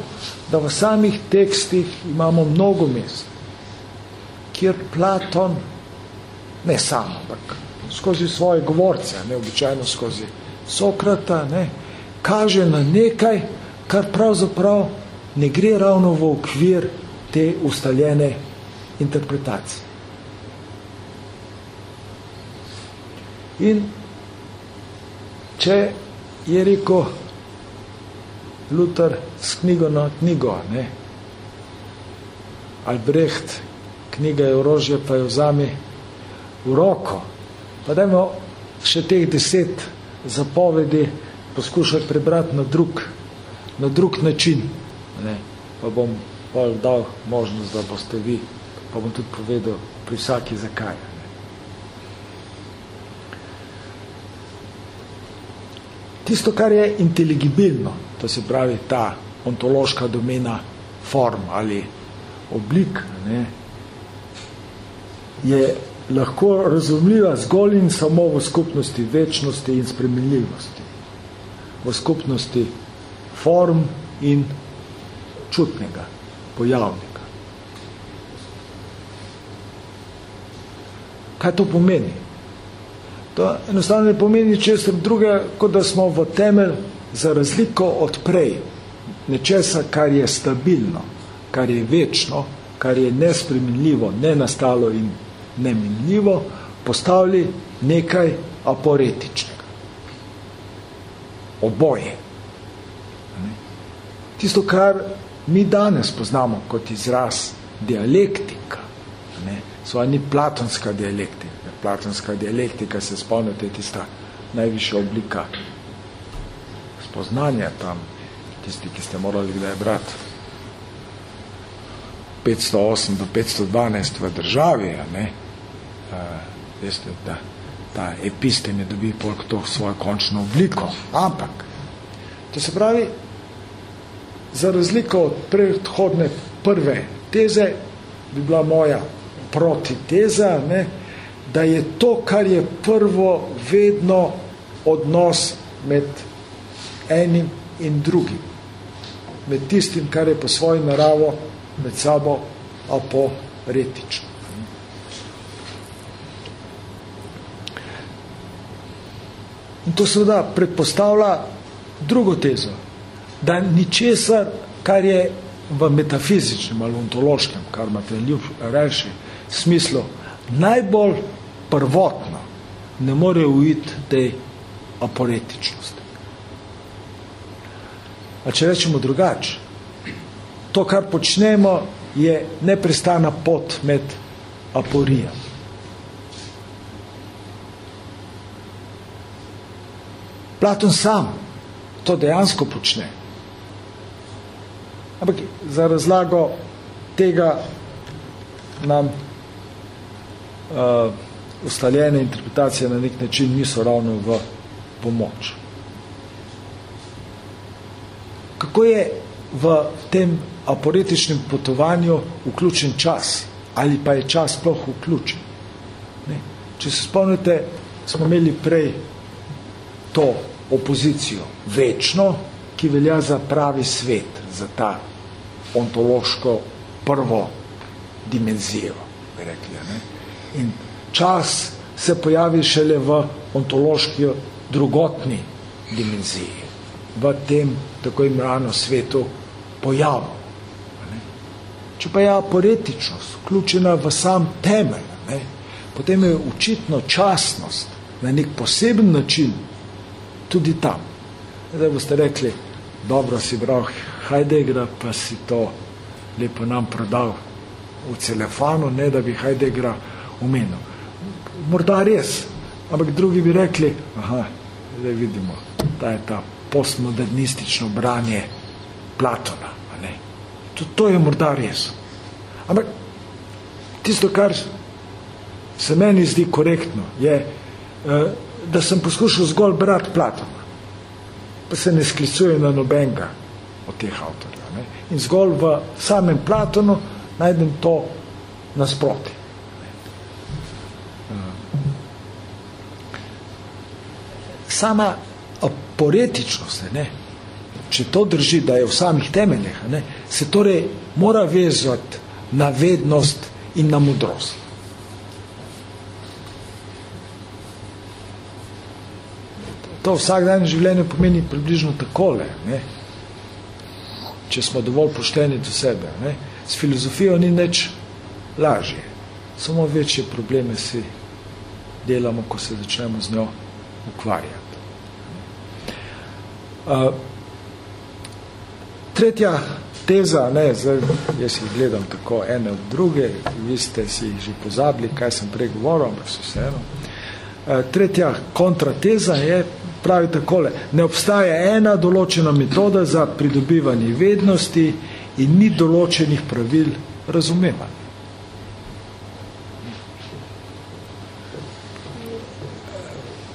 da v samih tekstih imamo mnogo mest, kjer Platon, ne sam, ampak skozi svoje govorce, ne običajno skozi Sokrata, ne, kaže na nekaj, kar pravzaprav ne gre ravno v okvir te ustaljene interpretacije. In če je rekel Luther s knjigo na knjigo, ne? Albrecht, knjiga je orožje, pa jo vzami v roko. Pa dajmo še teh deset zapovedi poskušati prebrati na drug, na drug način. Ne? Pa bom dal možnost, da boste vi, pa bom tudi povedal pri vsaki zakaj. Tisto, kar je inteligibilno, to se pravi ta ontološka domena form ali oblik, ne, je lahko razumljiva zgolj in samo v skupnosti večnosti in spremenljivosti, v skupnosti form in čutnega, pojavnega. Kaj to pomeni? To enostavno ne pomeni česar druge, kot da smo v temelj za razliko od prej nečesa, kar je stabilno, kar je večno, kar je nespremenljivo, nenastalo in neminljivo, postavili nekaj aporetičnega. Oboje. Tisto, kar mi danes poznamo kot izraz dialektika, ne, so ni platonska dialektika, platonska dialektika, se spomnite, tista najvišja oblika spoznanja tam, tisti, ki ste morali kdaj brati 508 do 512 v državi, a ne, a, veste, da ta epistem je dobi polk to svojo končno obliko. Ampak, to se pravi, za razliko od predhodne prve teze, bi bila moja protiteza, ne, da je to, kar je prvo, vedno odnos med enim in drugim. Med tistim, kar je po svoji naravo med sabo aporetično. In to seveda predpostavlja drugo tezo, da ničesar, kar je v metafizičnem ali ontološkem, kar imate ljub rejši smislu, najbolj prvotno ne more uiti tej aporetičnosti. A če rečemo drugače, to, kar počnemo, je neprestana pot med aporijo. Platon sam to dejansko počne. Ampak za razlago tega nam uh, ustaljene interpretacije na nek način niso ravno v pomoč. Kako je v tem aporetičnem potovanju vključen čas? Ali pa je čas sploh vključen? Ne. Če se spomnite, smo imeli prej to opozicijo večno, ki velja za pravi svet, za ta ontološko prvo dimenzijo, bi rekli. Ne? In čas se pojavi šele v ontološki drugotni dimenziji, v tem tako imenovano svetu pojavu. Če pa je aporetičnost vključena v sam temelj, ne, potem je očitno časnost na nek poseben način tudi tam. Zdaj boste rekli, dobro si bral Heidegger, pa si to lepo nam prodal v celefanu, ne da bi Heideggera omenil. Morda res, ampak drugi bi rekli, aha, zdaj vidimo, da je ta postmodernistično branje Platona. Ne? To, to je morda res. Ampak tisto, kar se meni zdi korektno, je, eh, da sem poskušal zgolj brati Platona, pa se ne sklicuje na nobenega od teh avtorjev. In zgolj v samem Platonu najdem to nasproti. Sama poretičnost, ne, če to drži, da je v samih temeljih, ne, se torej mora vezati na vednost in na modrost. To vsak dan življenje pomeni približno takole, ne, če smo dovolj pošteni do sebe. Ne. S filozofijo ni nič lažje, samo večje probleme si delamo, ko se začnemo z njo ukvarjati. Uh, tretja teza, ne, zdaj jaz jih gledam tako ene od druge, vi ste si jih že pozabili, kaj sem prej govoril, ampak so vseeno. Uh, tretja kontrateza je, pravi takole, ne obstaja ena določena metoda za pridobivanje vednosti in ni določenih pravil razumevanja.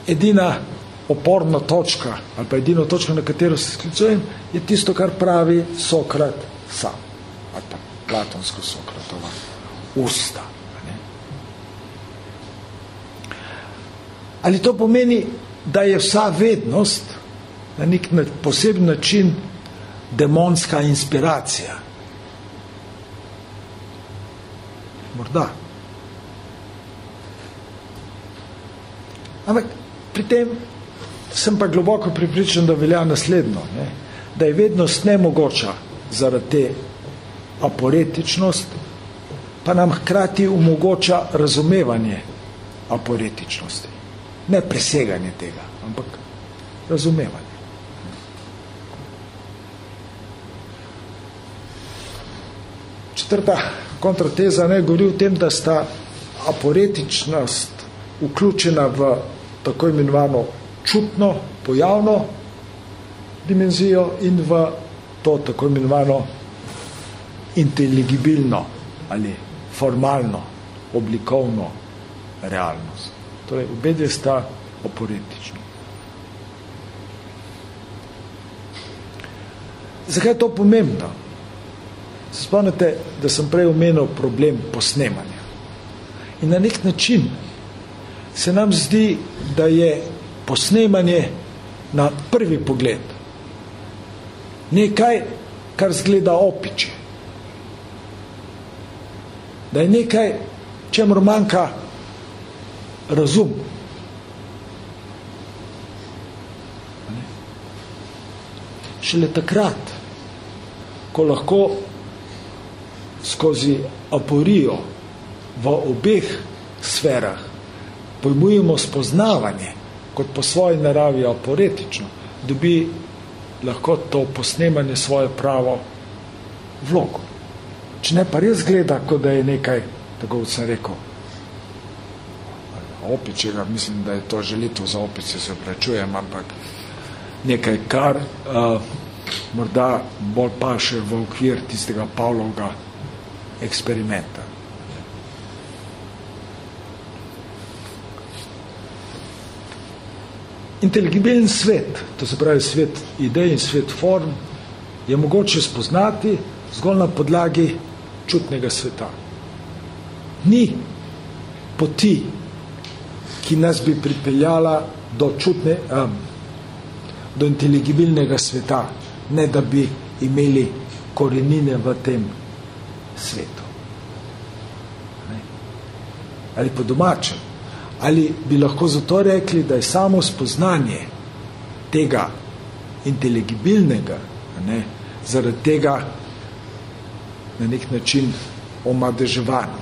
Edina oporna točka, ali pa edino točka, na katero se sklicujem, je tisto, kar pravi Sokrat sam, ali pa platonsko Sokratova usta. Ne? Ali to pomeni, da je vsa vednost na nek poseben način demonska inspiracija? Morda. Ampak pri tem sem pa globoko pripričan, da velja naslednjo, ne? da je vednost nemogoča zaradi te aporetičnost, pa nam hkrati omogoča razumevanje aporetičnosti. Ne preseganje tega, ampak razumevanje. Četrta kontrateza ne govori o tem, da sta aporetičnost vključena v tako imenovano čutno, pojavno dimenzijo in v to tako imenovano inteligibilno ali formalno, oblikovno realnost. Torej, obedje sta oporetični. Zakaj je to pomembno? Se spomnite, da sem prej omenil problem posnemanja. In na nek način se nam zdi, da je posnemanje na prvi pogled. Nekaj, kar zgleda opiče. Da je nekaj, čemu manjka razum. Šele takrat, ko lahko skozi aporijo v obeh sferah pojmujemo spoznavanje, kot po svoji naravi aporetično, dobi lahko to posnemanje svoje pravo vlogo. Če ne pa res gleda, kot da je nekaj, tako kot sem rekel, opičega, mislim, da je to želitev za opice, se prečujem, ampak nekaj, kar uh, morda bolj paše v okvir tistega Pavlovga eksperimenta. Inteligibilen svet, to se pravi svet idej in svet form, je mogoče spoznati zgolj na podlagi čutnega sveta. Ni poti, ki nas bi pripeljala do čutne, um, do inteligibilnega sveta, ne da bi imeli korenine v tem svetu. Ne? Ali po domačem, Ali bi lahko zato rekli, da je samo spoznanje tega inteligibilnega, ne, zaradi tega na nek način omadeževano?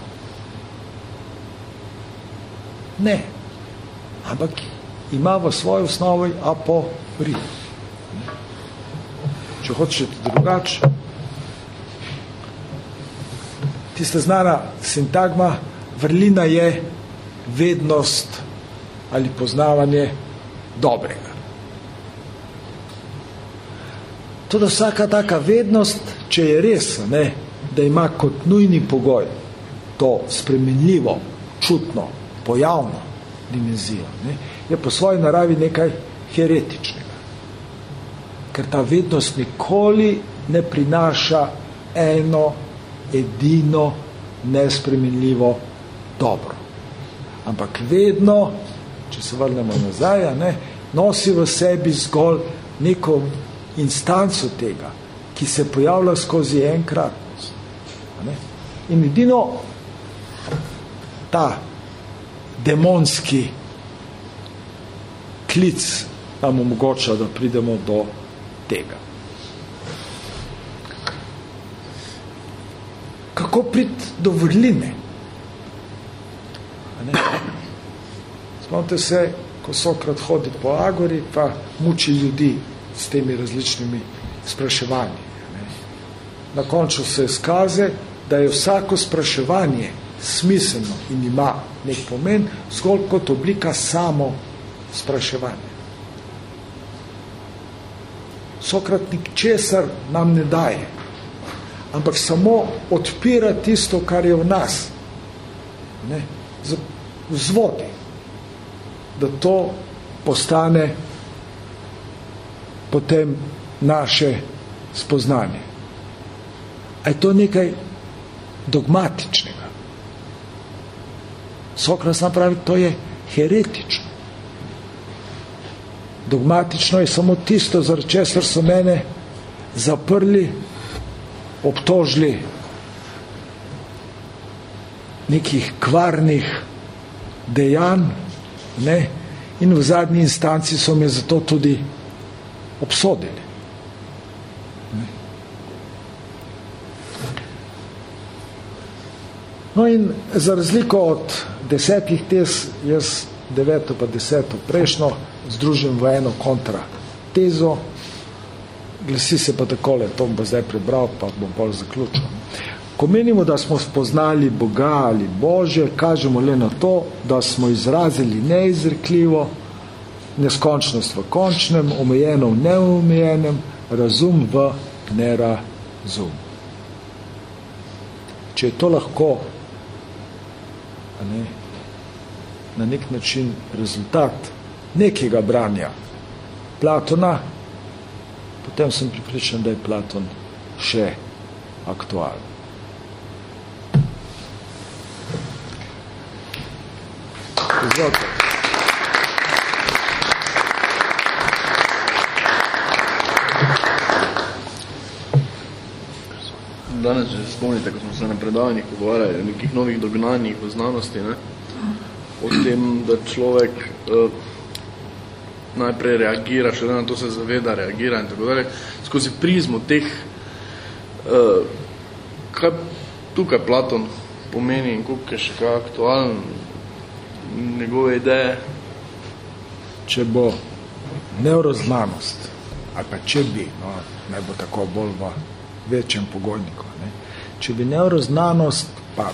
Ne, ampak ima v svoji osnovi apori. Če hočete drugače, tista znana sintagma, vrlina je vednost ali poznavanje dobrega. Tudi vsaka taka vednost, če je res, ne, da ima kot nujni pogoj to spremenljivo, čutno, pojavno dimenzijo, ne, je po svoji naravi nekaj heretičnega. Ker ta vednost nikoli ne prinaša eno edino nespremenljivo dobro. Ampak vedno, če se vrnemo nazaj, ne, nosi v sebi zgolj neko instanco tega, ki se pojavlja skozi enkratnost. Ne. In edino ta demonski klic nam omogoča, da pridemo do tega. kako priti do vrline. Spomnite se, ko Sokrat hodi po Agori, pa muči ljudi s temi različnimi spraševanji. Na koncu se skaze, da je vsako spraševanje smiselno in ima nek pomen, zgolj kot oblika samo spraševanja. Sokratnik česar nam ne daje, ampak samo odpira tisto, kar je v nas. Ne? Vzvodi, da to postane potem naše spoznanje. A je to nekaj dogmatičnega? Sokrat nam pravi, to je heretično. Dogmatično je samo tisto, zaradi česar so mene zaprli obtožili nekih kvarnih dejanj ne? in v zadnji instanci so me zato tudi obsodili. Ne? No in za razliko od desetih tes, jaz deveto pa deseto prejšnjo združim v eno kontra tezo, glasi se pa takole, to bom pa zdaj prebral, pa bom bolj zaključil. Ko menimo, da smo spoznali Boga ali Bože, kažemo le na to, da smo izrazili neizrekljivo, neskončnost v končnem, omejeno v neomejenem, razum v nerazum. Če je to lahko ne, na nek način rezultat nekega branja Platona, potem sem pripričan, da je Platon še aktualen. Izvolite.
Danes že spomnite, ko smo se na predavanjih pogovarjali o nekih novih dognanjih v znanosti, ne? o tem, da človek uh, najprej reagira, še na to se zaveda, reagira in tako dalje, skozi prizmo teh, uh, kaj tukaj Platon pomeni in koliko je še kaj aktualen, njegove ideje.
Če bo neuroznanost, ali pa če bi, no, ne bo tako bolj v večjem pogojniku, ne, če bi neuroznanost, pa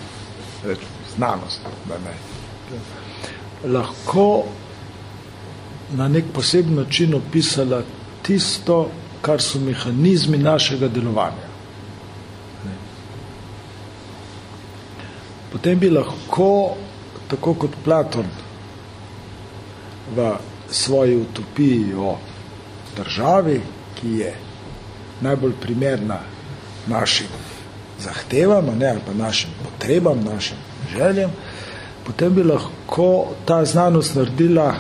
reč, znanost, da ne, lahko na nek poseben način opisala tisto, kar so mehanizmi našega delovanja. Potem bi lahko, tako kot Platon v svoji utopiji o državi, ki je najbolj primerna našim zahtevam, ne, ali pa našim potrebam, našim željem, potem bi lahko ta znanost naredila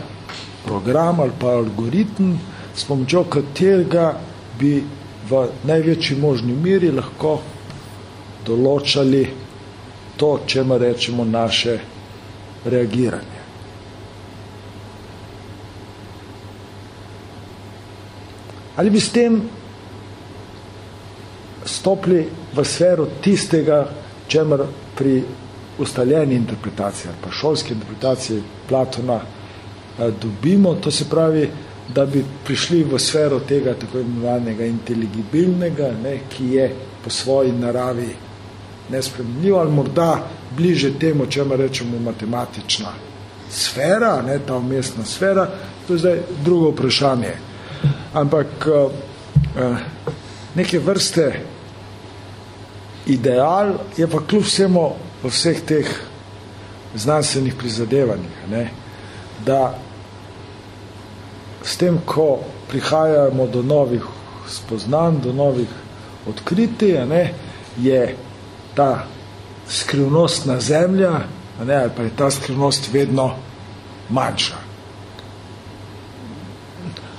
program ali pa algoritem, s pomočjo katerega bi v največji možni miri lahko določali to, čemu rečemo naše reagiranje. Ali bi s tem stopili v sfero tistega, čemer pri ustaljeni interpretaciji ali pa šolski interpretaciji Platona dobimo, to se pravi, da bi prišli v sfero tega tako imenovanega inteligibilnega, ne, ki je po svoji naravi nespremljivo ali morda bliže temu, če rečemo matematična sfera, ne, ta umestna sfera, to je zdaj drugo vprašanje. Ampak uh, neke vrste ideal je pa kljub vsemu v vseh teh znanstvenih prizadevanjih, ne, da s tem, ko prihajamo do novih spoznanj, do novih odkritij, ne, je ta skrivnostna zemlja, ne, ali pa je ta skrivnost vedno manjša.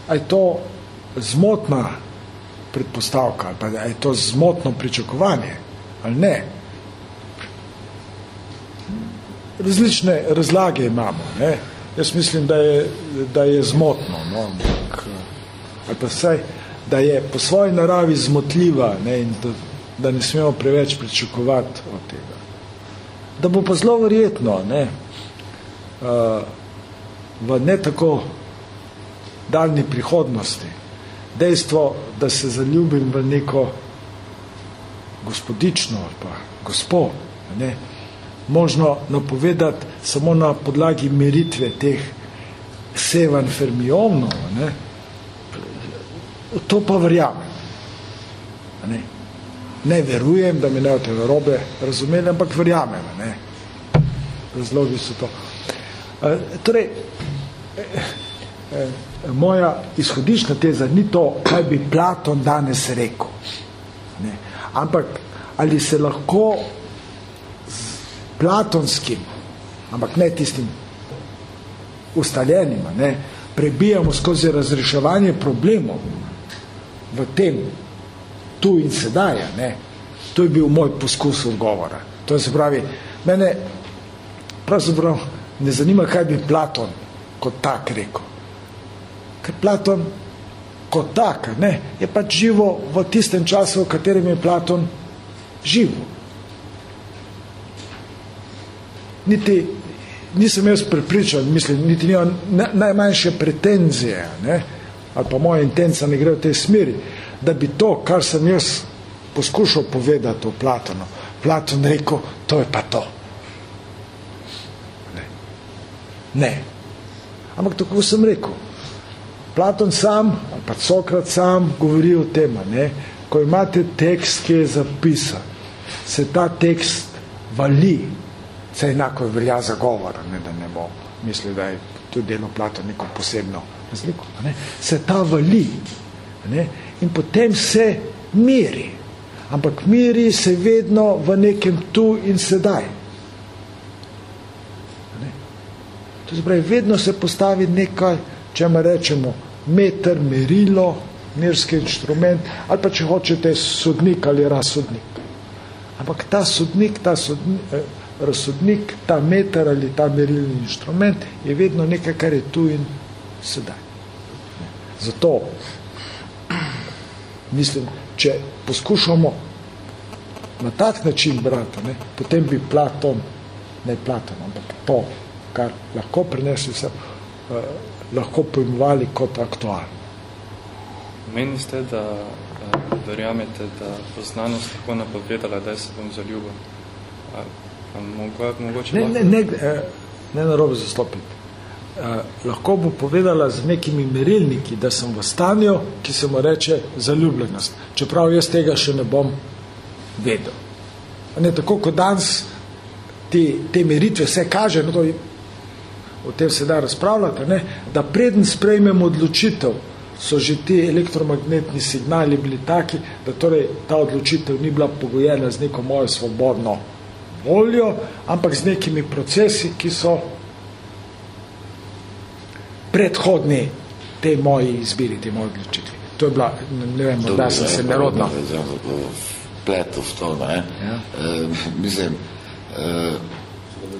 A je to zmotna predpostavka, ali pa je to zmotno pričakovanje, ali ne? Različne razlage imamo. Ne? Jaz mislim, da je, da je zmotno, no? Ampak, ali pa vsaj, da je po svoji naravi zmotljiva ne? in da, da ne smemo preveč pričakovati od tega. Da bo pa zelo verjetno ne? Uh, v ne tako daljni prihodnosti dejstvo, da se zaljubim v neko gospodično ali pa gospo, ne, možno napovedati samo na podlagi meritve teh sevan fermionov, ne, to pa verjamem. Ne. Ne verujem, da mi ne te robe razumeli, ampak verjamem. Ne. Razlogi so to. E, torej, e, e, moja izhodišna teza ni to, kaj bi Platon danes rekel. Ne. Ampak ali se lahko z platonskim, ampak ne tistim ustaljenima, ne, prebijamo skozi razreševanje problemov v tem tu in sedaj, ne, to je bil moj poskus odgovora. To je se pravi, mene pravzaprav ne zanima, kaj bi Platon kot tak rekel ker Platon kot tak ne, je pač živo v tistem času, v katerem je Platon živo. Niti, nisem jaz prepričan, mislim, niti nima najmanjše pretenzije, ne, ali pa moja intenca ne gre v tej smeri, da bi to, kar sem jaz poskušal povedati o Platonu, Platon rekel, to je pa to. Ne. ne. Ampak tako sem rekel, Platon sam, ali pa Sokrat sam, govori o tem, ne? ko imate tekst, ki je zapisan, se ta tekst vali, se enako velja za govor, ne? da ne bo mislil, da je tudi delo Platon neko posebno razliko, ne? se ta vali ne? In potem se miri, ampak miri se vedno v nekem tu in sedaj. Ne? To se pravi, vedno se postavi nekaj, če rečemo, meter, merilo, merski inštrument, ali pa če hočete sodnik ali razsodnik. Ampak ta sodnik, ta sodnik, eh, razsodnik, ta meter ali ta merilni inštrument je vedno nekaj, kar je tu in sedaj. Zato mislim, če poskušamo na tak način brati, ne, potem bi Platon, ne Platon, ampak to, kar lahko prinesi se, uh, lahko pojmovali kot aktualno.
Meni ste, da uh, verjamete, da bo znanost tako napovedala, da se bom zaljubil? A, a mogo, mogoče
ne, ne, ne, eh, ne narobe zastopiti. Uh, lahko bo povedala z nekimi merilniki, da sem v stanju, ki se mu reče zaljubljenost. Čeprav jaz tega še ne bom vedel. Ne, tako kot danes te, te meritve vse kaže, no to o tem se da razpravljati, ne, da preden sprejmemo odločitev, so že ti elektromagnetni signali bili taki, da torej ta odločitev ni bila pogojena z neko mojo svobodno voljo, ampak z nekimi procesi, ki so predhodni te moji izbiri, te moji odločitvi. To je bila, ne vem, da sem se nerodno.
Pletu v to, ne? Ja. E, mislim, e,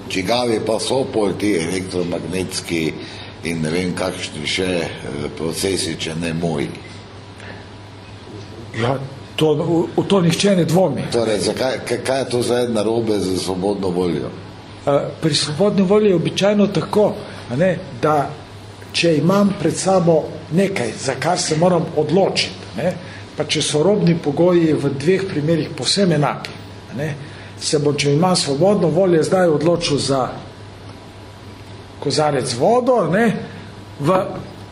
čigavi pa so pol ti elektromagnetski in ne vem kakšni še eh, procesi, če ne moji.
Ja, to, v, v to nihče ne dvomi.
Torej, zakaj, kaj je to za ena robe za svobodno voljo?
Uh, pri svobodni volji je običajno tako, ne, da če imam pred sabo nekaj, za kar se moram odločiti, ne, pa če so robni pogoji v dveh primerih posebno enaki, ne, se bom, če imam svobodno volje, zdaj odločil za kozarec vodo, ne, v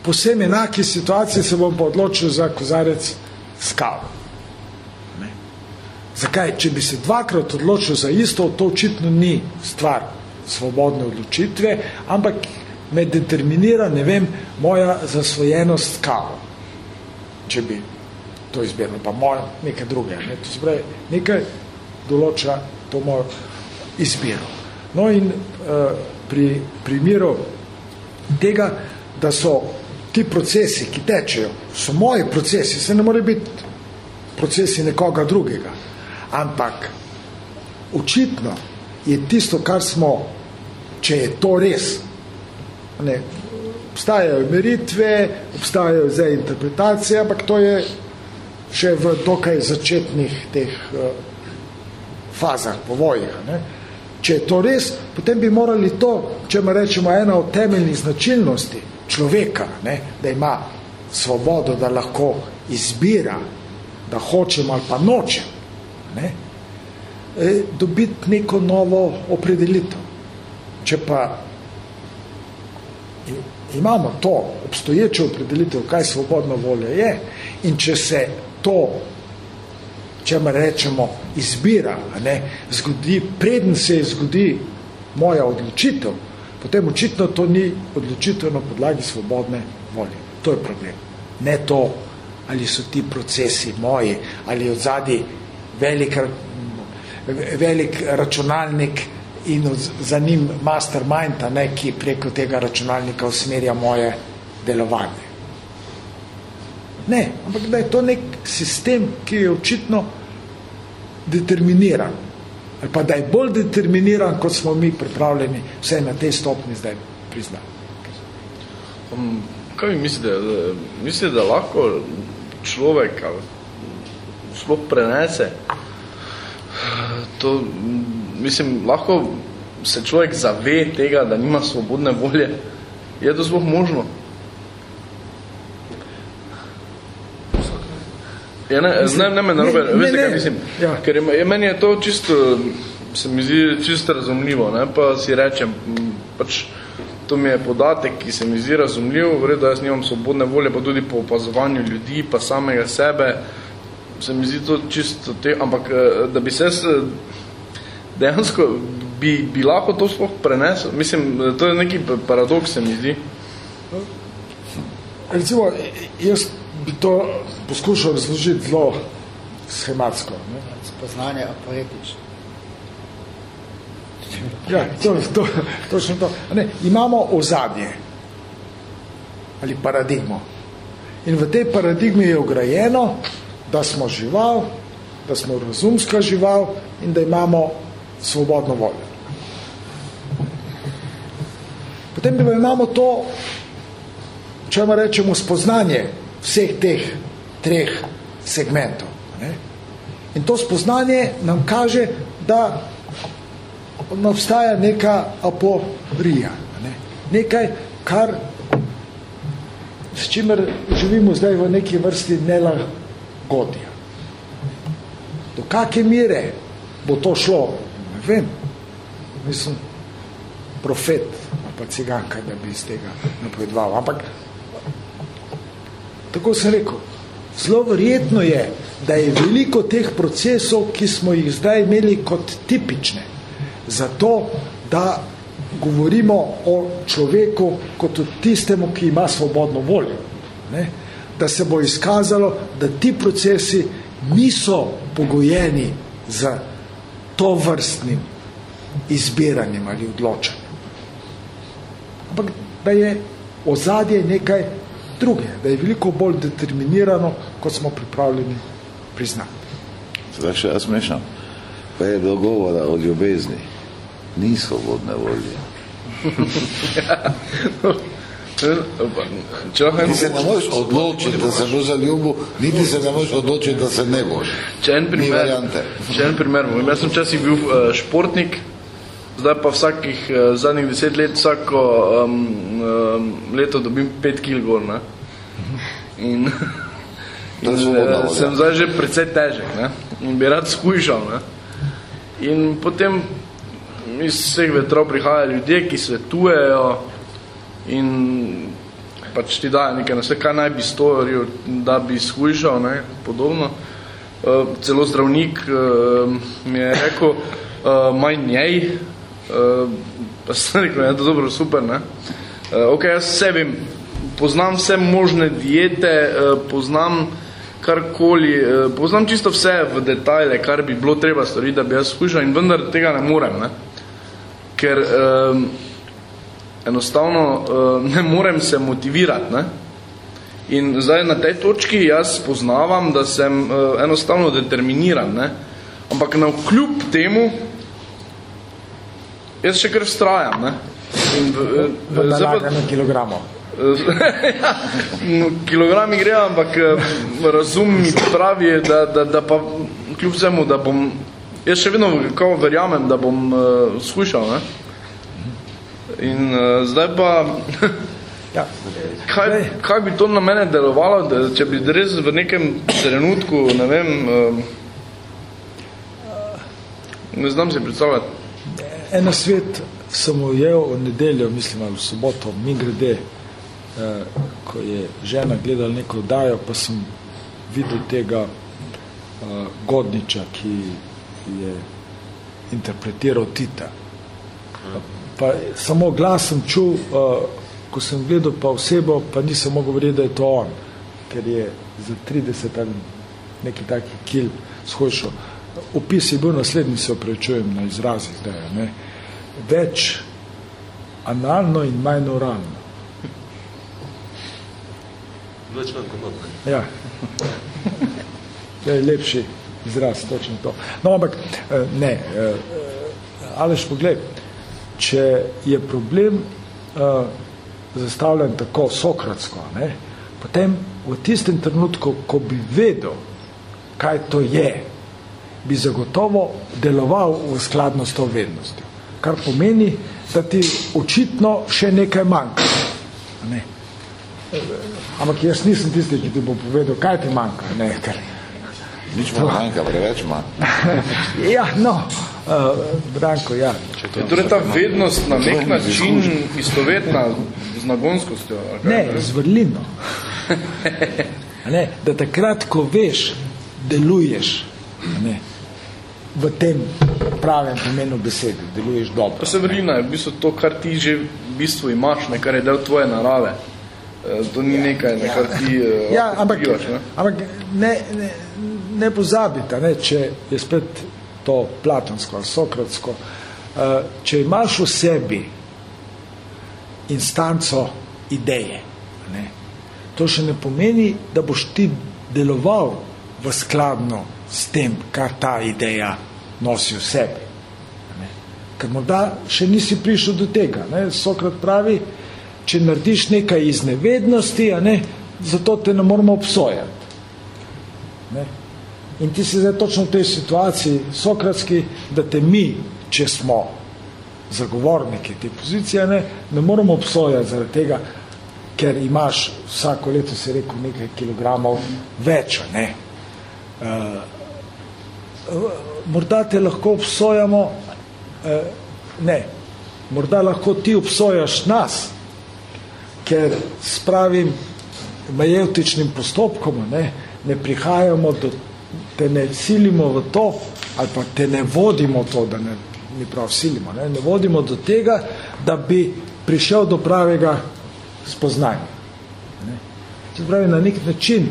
posebno enaki situaciji se bom pa odločil za kozarec skalo. Ne. Zakaj? Če bi se dvakrat odločil za isto, to očitno ni stvar svobodne odločitve, ampak me determinira, ne vem, moja zasvojenost skalo. Če bi to izbirno, pa moja nekaj druge. Ne. To se pravi, nekaj določa to mojo izbiro. No in uh, pri primeru tega, da so ti procesi, ki tečejo, so moji procesi, se ne more biti procesi nekoga drugega. Ampak očitno je tisto, kar smo, če je to res, ne, obstajajo meritve, obstajajo zdaj interpretacije, ampak to je še v dokaj začetnih teh uh, fazah, povojih. Ne. Če je to res, potem bi morali to, če me rečemo, ena od temeljnih značilnosti, človeka, ne, da ima svobodo, da lahko izbira, da hočem ali pa nočem, ne, e, dobiti neko novo opredelitev. Če pa imamo to obstoječo opredelitev, kaj svobodna volja je, in če se to, če me rečemo, izbira, ne, zgodi, preden se zgodi moja odločitev, potem očitno to ni odločitev na podlagi svobodne volje. To je problem. Ne to, ali so ti procesi moji, ali od zadi velik, velik računalnik in za njim mastermind, ne, ki preko tega računalnika usmerja moje delovanje. Ne, ampak da je to nek sistem, ki je očitno determiniran ali pa da je bolj determiniran, kot smo mi pripravljeni vse na tej stopni zdaj priznati.
Um, kaj vi mislite, mislite, da lahko človek sploh prenese to, mislim, lahko se človek zave tega, da nima svobodne volje, je to sploh možno? Ja, ne, mislim, ne, ne me narobe, ne, veste, ne, kaj mislim? Ja. Ker je, je, meni je to čisto, se mi zdi čisto razumljivo, ne, pa si rečem, pač, to mi je podatek, ki se mi zdi razumljiv, vredo, da jaz nimam svobodne volje, pa tudi po opazovanju ljudi, pa samega sebe, se mi zdi to čisto te, ampak eh, da bi se dejansko, bi, bi lahko to sploh prenesel, mislim, to je neki paradoks, se mi zdi.
Recimo, jaz bi to poskušal razložiti zelo schematsko. Ne?
Spoznanje apoetično.
Ja, to, to, točno to. Ne, imamo ozadje ali paradigmo. In v tej paradigmi je ugrajeno, da smo žival, da smo razumska žival in da imamo svobodno voljo. Potem pa imamo to, če rečemo, spoznanje vseh teh treh segmentov. Ne? In to spoznanje nam kaže, da obstaja neka aporija. Ne? Nekaj, kar s čimer živimo zdaj v neki vrsti nelagodja. Do kake mire bo to šlo? Vem. Mislim, profet ali pa ciganka, da bi iz tega napovedval. Ampak tako sem rekel, zelo verjetno je, da je veliko teh procesov, ki smo jih zdaj imeli kot tipične, zato, da govorimo o človeku kot o tistemu, ki ima svobodno voljo. Ne? Da se bo izkazalo, da ti procesi niso pogojeni z to vrstnim izbiranjem ali odločanjem. Ampak da je ozadje nekaj druge, da je veliko bolj determinirano, kot smo pripravljeni priznati.
Zdaj še jaz mešam. Pa je dogovora o ljubezni. Ni svobodne volje. Ti se ne možeš odločiti, da se bo za ljubu, niti se ne možeš odločiti, da se ne boš.
Če en primer, če en primer, jaz sem časih bil uh, športnik, zdaj pa vsakih uh, zadnjih deset let vsako um, um, leto dobim pet kil gor, ne? In, in uh, sem zdaj že precej težek, ne? In bi rad skušal, ne? In potem iz vseh vetrov prihajajo ljudje, ki svetujejo in pač ti dajo nekaj na vse, kaj naj bi storil, da bi shujšal, ne, podobno. Uh, celo zdravnik uh, mi je rekel, uh, maj njej, uh, pa sem rekel, je to dobro, super, ne. Uh, ok, jaz sebi poznam vse možne diete, uh, poznam karkoli, uh, poznam čisto vse v detajle, kar bi bilo treba storiti, da bi jaz skušal in vendar tega ne morem, ne. Ker uh, enostavno uh, ne morem se motivirati, ne. In zdaj na tej točki jaz poznavam, da sem uh, enostavno determiniran, ne? ampak na kljub temu jaz še kar vztrajam. Ne? In, uh,
v nalaganju kilogramov.
ja, no, kilogrami grejo, ampak uh, razum mi pravi, da, da, da pa kljub vsemu, da bom, jaz še vedno kao verjamem, da bom uh, skušal. Ne? In uh, zdaj pa
Ja.
Kaj, kaj bi to na mene delovalo, da, če bi res v nekem trenutku, ne vem, um, ne znam se predstavljati.
Eno svet sem ujel v nedeljo, mislim, ali v soboto, mi grede, eh, ko je žena gledala neko dajo, pa sem videl tega eh, Godniča, ki je interpretiral Tita. Pa, pa samo glas sem čul, eh, ko sem gledal pa osebo, pa nisem mogel verjeti, da je to on, ker je za 30 ali neki taki kil shojšel. Opis je bil naslednji, se oprečujem na izrazi zdaj, ne. Več analno in manj oralno.
Več manj komodno.
Ja. To je lepši izraz, točno to. No, ampak eh, ne, eh, Aleš, pogled, če je problem uh, zastavljen tako sokratsko, ne, potem v tistem trenutku, ko bi vedel, kaj to je, bi zagotovo deloval v skladno s to vednostjo. Kar pomeni, da ti očitno še nekaj manjka. Ne. Ampak jaz nisem tisti, ki ti bo povedal, kaj ti manjka. Ne, ker,
Nič mu manjka, preveč manj.
ja, no, uh, Branko, ja.
Je torej ta vednost na nek način istovetna z nagonskostjo?
Ne, z vrlino. Ne, da takrat, ko veš, deluješ ne, v tem pravem pomenu besede, deluješ dobro.
Se vrlina je v bistvu to, kar ti že v bistvu imaš, ne, kar je del tvoje narave. Eh, To ni nekaj, ne, kar ti eh,
Ja, ampak,
odkrivaš, ne.
ampak ne, ne, ne pozabite, ne, če je spet to platonsko ali sokratsko, uh, če imaš v sebi instanco ideje, ne, to še ne pomeni, da boš ti deloval v skladno s tem, kar ta ideja nosi v sebi. Ne. Ker morda še nisi prišel do tega. Ne. Sokrat pravi, če narediš nekaj iz nevednosti, a ne, zato te ne moramo obsojati. Ne. In ti si zdaj točno v tej situaciji sokratski, da te mi, če smo zagovorniki te pozicije, ne, ne moramo obsojati zaradi tega, ker imaš vsako leto, si rekel, nekaj kilogramov več. Ne. Uh, morda te lahko obsojamo, uh, ne, morda lahko ti obsojaš nas, ker s pravim majevtičnim postopkom ne, ne prihajamo do, te ne silimo v to, ali pa te ne vodimo to, da ne, ni prav silimo, ne, ne vodimo do tega, da bi prišel do pravega spoznanja. Ne. Se pravi, na nek način,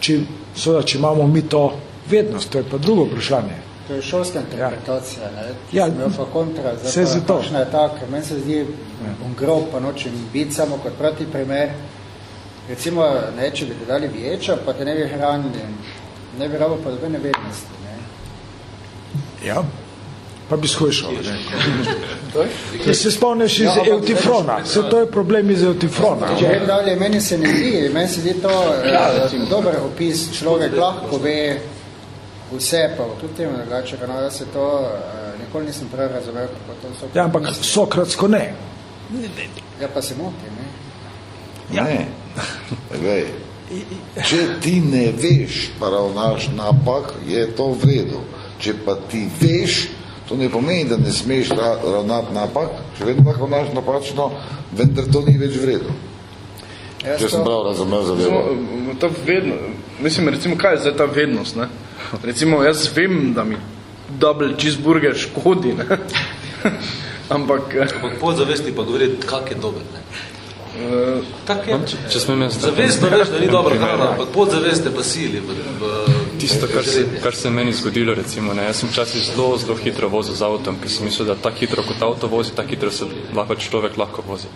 če, seveda, če imamo mi to vednost, to je pa drugo vprašanje.
To je šolska interpretacija, ne?
Ja,
Sem jo pa kontra, zdaj pa
zato.
kakšna je ta, ker meni se zdi, bom grob, pa nočem biti samo kot proti primer. Recimo, ne, če bi te dali vječa, pa te ne bi hranili, ne bi rabo pa dobene vednosti, ne.
Ja, pa bi shojšal. Ti se spomniš iz
Ja,
Eutifrona, vse to je problem iz Eutifrona.
Če grem dalje, meni se ne zdi, meni se zdi to eh, dober opis, človek lahko ve vse, pa tudi temu drugače, no, jaz se to eh, nikoli nisem prav razumel, kako to so.
Ja, ampak sokratsko ne.
Ja, pa se moti, ne.
Ne. Če ti ne veš, pa ravnaš napak, je to v redu. Če pa ti veš, To ne pomeni, da ne smeš ra- ravnati napak, še vedno lahko ravnaš napačno, vendar to ni več v redu.
Jaz
Če sem
to-
prav razumel zadevo.
Recimo, ta vedno, mislim, recimo, kaj je zdaj ta vednost, ne? Recimo, jaz vem, da mi double cheeseburger škodi, ne? Ampak, eh,
Ampak podzavesti pa govori, kak je dober. Ne?
Eh,
Tak je.
Če, če smem jaz...
Zavestno veš, da ni dobra hrana, ampak podzaveste pa sili v, v
Tisto, kar se, kar se meni zgodilo, recimo, ne, jaz sem včasih zelo, zelo hitro vozil z avtom, ker sem mislil, da tako hitro kot avto vozi, tako hitro se lahko človek lahko vozi.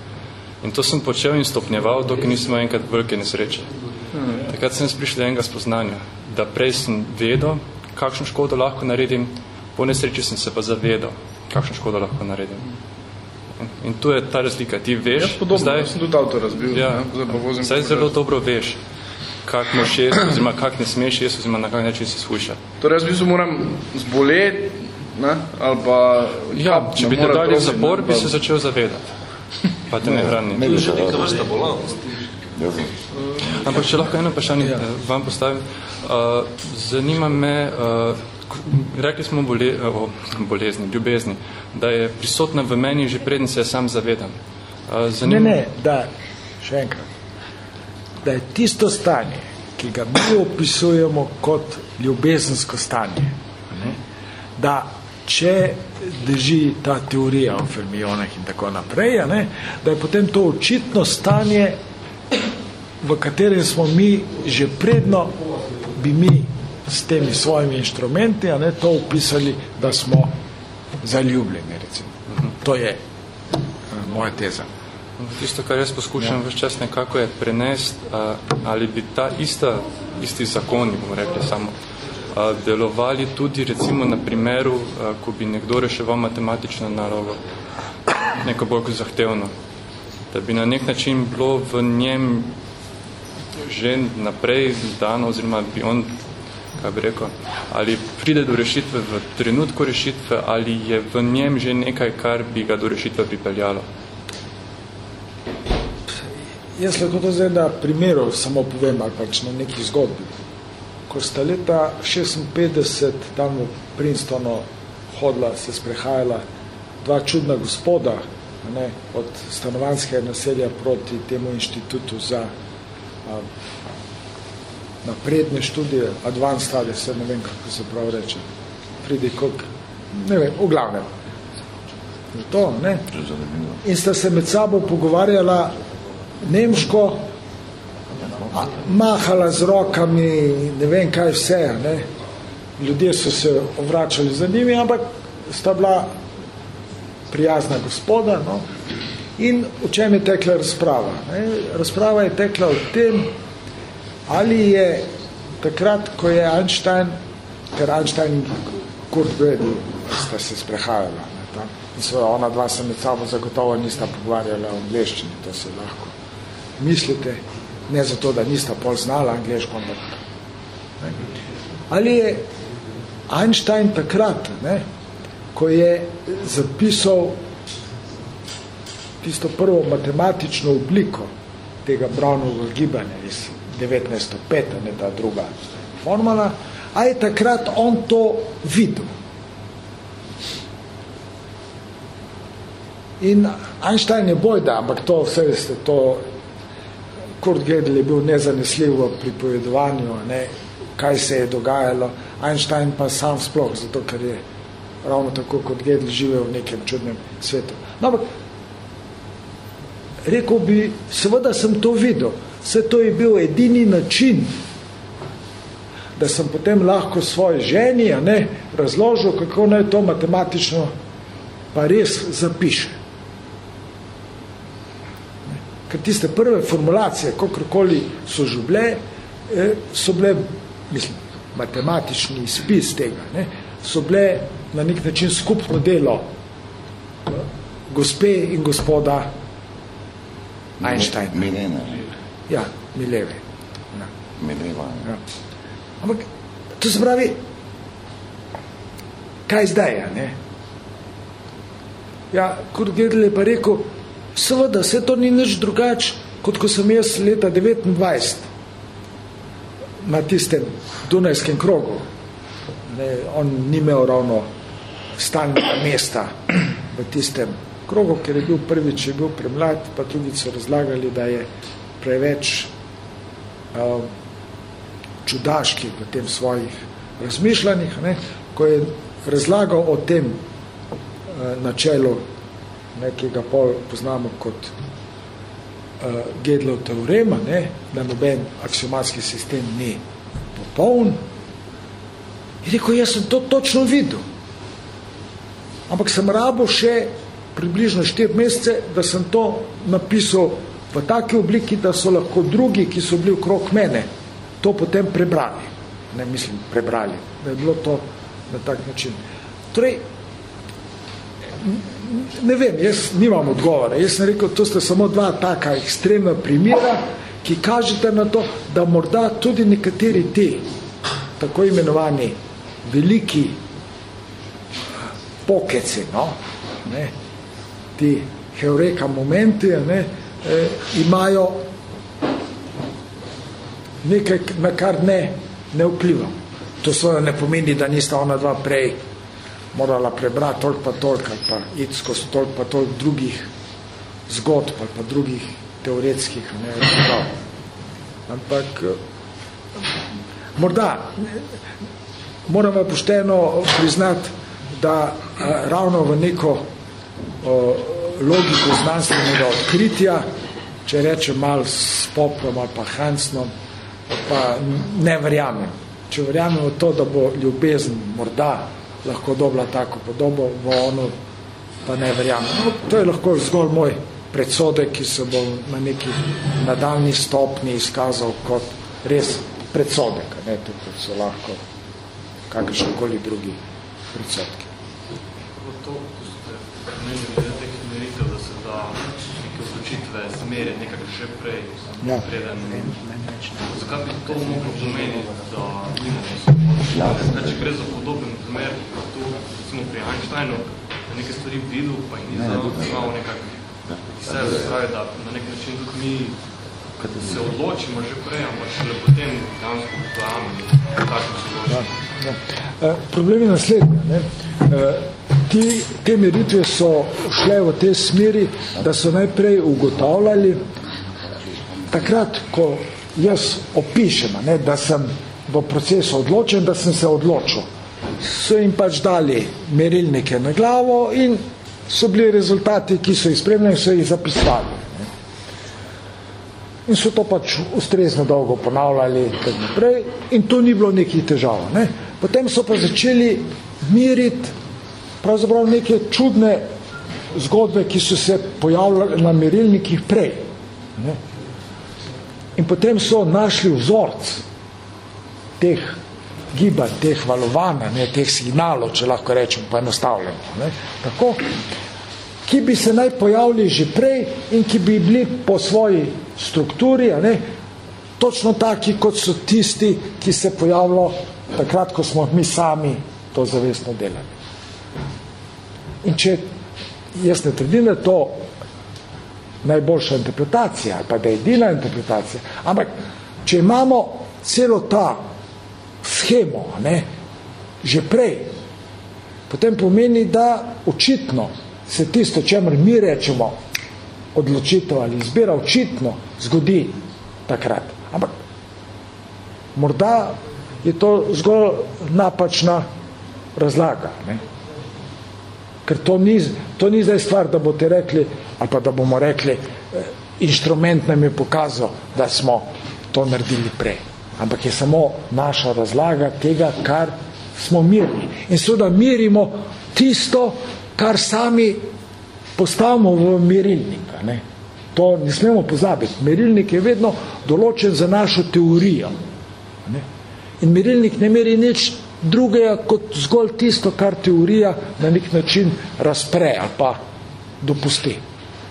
In to sem počel in stopnjeval, dokaj nisem enkrat velike nesreče. Takrat sem prišel do enega spoznanja, da prej sem vedel, kakšno škodo lahko naredim, po nesreči sem se pa zavedal, kakšno škodo lahko naredim. In tu je ta razlika. Ti veš,
jaz podobno,
zdaj,
sem tudi avto razbil,
Ja,
ne? zdaj pa vozim.
zdaj
po
zelo
mestu.
dobro veš, kak moš jesti, oziroma kak ne smeš jesti, oziroma na kak način se spušča.
Torej, jaz v bistvu moram zboleti, ne? ali pa...
Ja, če bi te dali v zapor,
ne,
bi se začel zavedati. Pa te ne hrani.
Ne bi
Že
se
neka
rado.
vrsta bolanost.
Jaz sem-
Ampak če lahko eno vprašanje ja. vam postavim. Uh, zanima me, uh, rekli smo bole, o bolezni, ljubezni, da je prisotna v meni že preden se sam zavedam. Uh,
Ne, ne, da, še enkrat, da je tisto stanje, ki ga mi opisujemo kot ljubezensko stanje, ne, da če drži ta teorija o fermionah in tako naprej, ne, da je potem to očitno stanje, v katerem smo mi že predno, bi mi s temi svojimi inštrumenti a ne, to opisali, da smo zaljubljeni. Recimo. To je eh, moja teza.
Tisto, kar jaz poskušam ja. vse čas nekako je prenesti, ali bi ta ista, isti zakoni, bomo rekli samo, uh, delovali tudi recimo na primeru, uh, ko bi nekdo reševal matematično nalogo, neko bolj zahtevno. Da bi na nek način bilo v njem že naprej dano, oziroma bi on, kaj bi rekel, ali pride do rešitve v trenutku rešitve, ali je v njem že nekaj, kar bi ga do rešitve pripeljalo.
Jaz lahko to zdaj na primeru samo povem, ali pač na neki zgodbi. Ko sta leta 56 tam v Princetonu hodila, se sprehajala dva čudna gospoda ne, od stanovanskega naselja proti temu inštitutu za a, napredne študije, advanced studies, se ne vem, kako se prav reče. Pridi, koliko, ne vem, v glavnem. To, ne? In sta se med sabo pogovarjala nemško, mahala z rokami, ne vem kaj vse, ne. Ljudje so se obračali za njimi, ampak sta bila prijazna gospoda, no. In v čem je tekla razprava? Ne? Razprava je tekla o tem, ali je takrat, ko je Einstein, ker Einstein in Kurt Gödel sta se sprehajala, ne, tam. in seveda ona dva se med sabo zagotovo nista pogovarjala o angleščini, to se lahko mislite, ne zato, da nista pol znala angleško, ampak ne. ali je Einstein takrat, ne, ko je zapisal tisto prvo matematično obliko tega Brownovega gibanja iz 1905, ne ta druga formula, a je takrat on to videl. In Einstein je bojda, ampak to vse veste, to Kurt Gödel je bil nezanesljiv v pripovedovanju, ne, kaj se je dogajalo, Einstein pa sam sploh, zato ker je ravno tako kot Gödel živel v nekem čudnem svetu. No, ampak rekel bi, seveda sem to videl, vse to je bil edini način, da sem potem lahko svoje ženi a ne, razložil, kako naj to matematično pa res zapiše. Ker tiste prve formulacije, kakorkoli so že bile, eh, so bile, mislim, matematični izpis tega, ne, so bile na nek način skupno delo eh, gospe in gospoda Einstein.
Milena.
Ja, Mileve. Ja.
Mileva.
Ja. Ampak, to se pravi, kaj zdaj, a ne? Ja, Kurt Gödel je pa rekel, seveda, vse to ni nič drugač, kot ko sem jaz leta 29 na tistem Dunajskem krogu. Ne, on ni imel ravno stalnega mesta v tistem krogu, ker je bil prvič je bil premlad, pa drugi so razlagali, da je preveč um, čudaški v tem svojih razmišljanjih, ne, ko je razlagal o tem uh, načelu, nekega pol poznamo kot uh, Gedlov teorema, ne, da noben aksiomatski sistem ni popoln, je rekel, jaz sem to točno videl. Ampak sem rabo še približno 4 mesece, da sem to napisal v taki obliki, da so lahko drugi, ki so bili okrog mene, to potem prebrali. Ne mislim, prebrali, da je bilo to na tak način. Torej, ne vem, jaz nimam odgovora. Jaz sem rekel, to sta samo dva taka ekstremna primera, ki kažete na to, da morda tudi nekateri ti, tako imenovani veliki pokeci, no, ne, ti heureka momenti, ne, eh, imajo nekaj, na kar ne, ne vpliva. To svojo ne pomeni, da nista ona dva prej morala prebrati toliko pa toliko, ali pa iti skozi toliko pa toliko drugih zgodb, ali pa drugih teoretskih, ne, razprav. Ampak, morda, moramo pošteno priznati, da a, ravno v neko o, logiko znanstvenega odkritja, če rečem malo s Poplom ali pa Hansnom, pa ne verjamem. Če verjamem v to, da bo ljubezen morda lahko dobila tako podobo, v ono pa ne verjamem. No, to je lahko zgolj moj predsodek, ki se bo na neki nadaljni stopni izkazal kot res predsodek, ne, tukaj so lahko kakršnokoli drugi predsodki.
To, ko ste menili teh meritev, da se da neke zmeri nekako že prej,
ja.
preden. Zakaj bi to moglo pomeniti, da nimamo svobodo? Ja. Če gre za podoben primer, tu, recimo pri Einsteinu, da neke stvari videl, pa jih ni znal nekako sebe spravi, da na nek način tudi mi se odločimo že prej, ampak šele potem dansko dojamemo, tako se odločimo.
Ja, ja. Problem je naslednji. Ne? Ti, te meritve so šle v te smeri, da so najprej ugotavljali, takrat, ko jaz opišem, ne, da sem v procesu odločen, da sem se odločil, so jim pač dali merilnike na glavo in so bili rezultati, ki so jih spremljali, so jih zapisali. In so to pač ustrezno dolgo ponavljali tak naprej in to ni bilo nekih težav. Ne. Potem so pa začeli miriti pravzaprav neke čudne zgodbe, ki so se pojavljali na merilnikih prej. Ne. In potem so našli vzorc teh gibanj, teh valovanja, ne, teh signalov, če lahko rečem poenostavljeno, ne, tako, ki bi se naj pojavili že prej in ki bi bili po svoji strukturi, ne, točno taki, kot so tisti, ki se pojavilo takrat, ko smo mi sami to zavestno delali. In če jaz ne trdim, da to najboljša interpretacija, pa da je edina interpretacija. Ampak, če imamo celo ta schemo, ne, že prej, potem pomeni, da očitno se tisto, čemer mi rečemo, odločitev ali izbira, očitno zgodi takrat. Ampak, morda je to zgolj napačna razlaga. Ne. Ker to ni, to ni zdaj stvar, da boste rekli, ali pa da bomo rekli, inštrument nam je pokazal, da smo to naredili prej. Ampak je samo naša razlaga tega, kar smo mirni. In seveda mirimo tisto, kar sami postavimo v merilnik. Ne? To ne smemo pozabiti. Merilnik je vedno določen za našo teorijo. Ne? In merilnik ne meri nič drugega kot zgolj tisto, kar teorija na nek način razpre ali pa dopusti.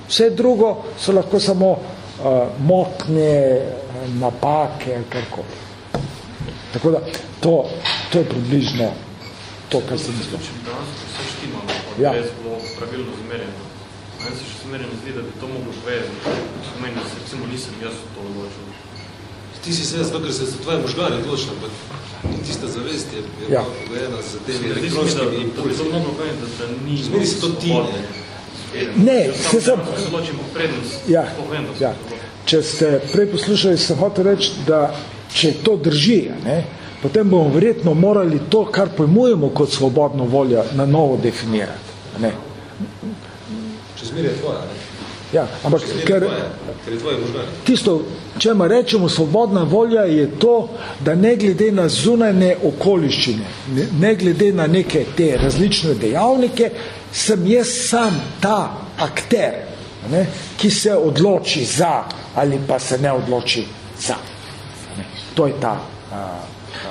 Vse drugo so lahko samo uh, motnje, napake ali karkoli. Tako da, to, to je približno to, kar sem mislil.
Če
Ja.
res bilo pravilno zmerjeno. Meni se še zmerjeno zdi, da bi to moglo povedati. Meni, da se recimo nisem jaz to odločil.
Ti
ti si seveda zato, ker se tvoje možgane odločili, ampak tista zavest je, je
Ja.
pogojena z temi elektronskimi impulsi. Zmeri se to ti, ne?
Ne, se sem-
Zločimo prednost.
Ja,
povem, da so
ja. Če ste prej poslušali, sem hotel reči, da če to drži, a ne, potem bomo verjetno morali to, kar pojmujemo kot svobodno voljo, na novo definirati. Ne.
Če zmeri je tvoja, ne?
Ja, ampak ker
ker
tisto, če rečemo svobodna volja, je to, da ne glede na zunanje okoliščine, ne, ne glede na neke te različne dejavnike, sem jaz sam ta akter, ne, ki se odloči za ali pa se ne odloči za. Ne. To je ta, a,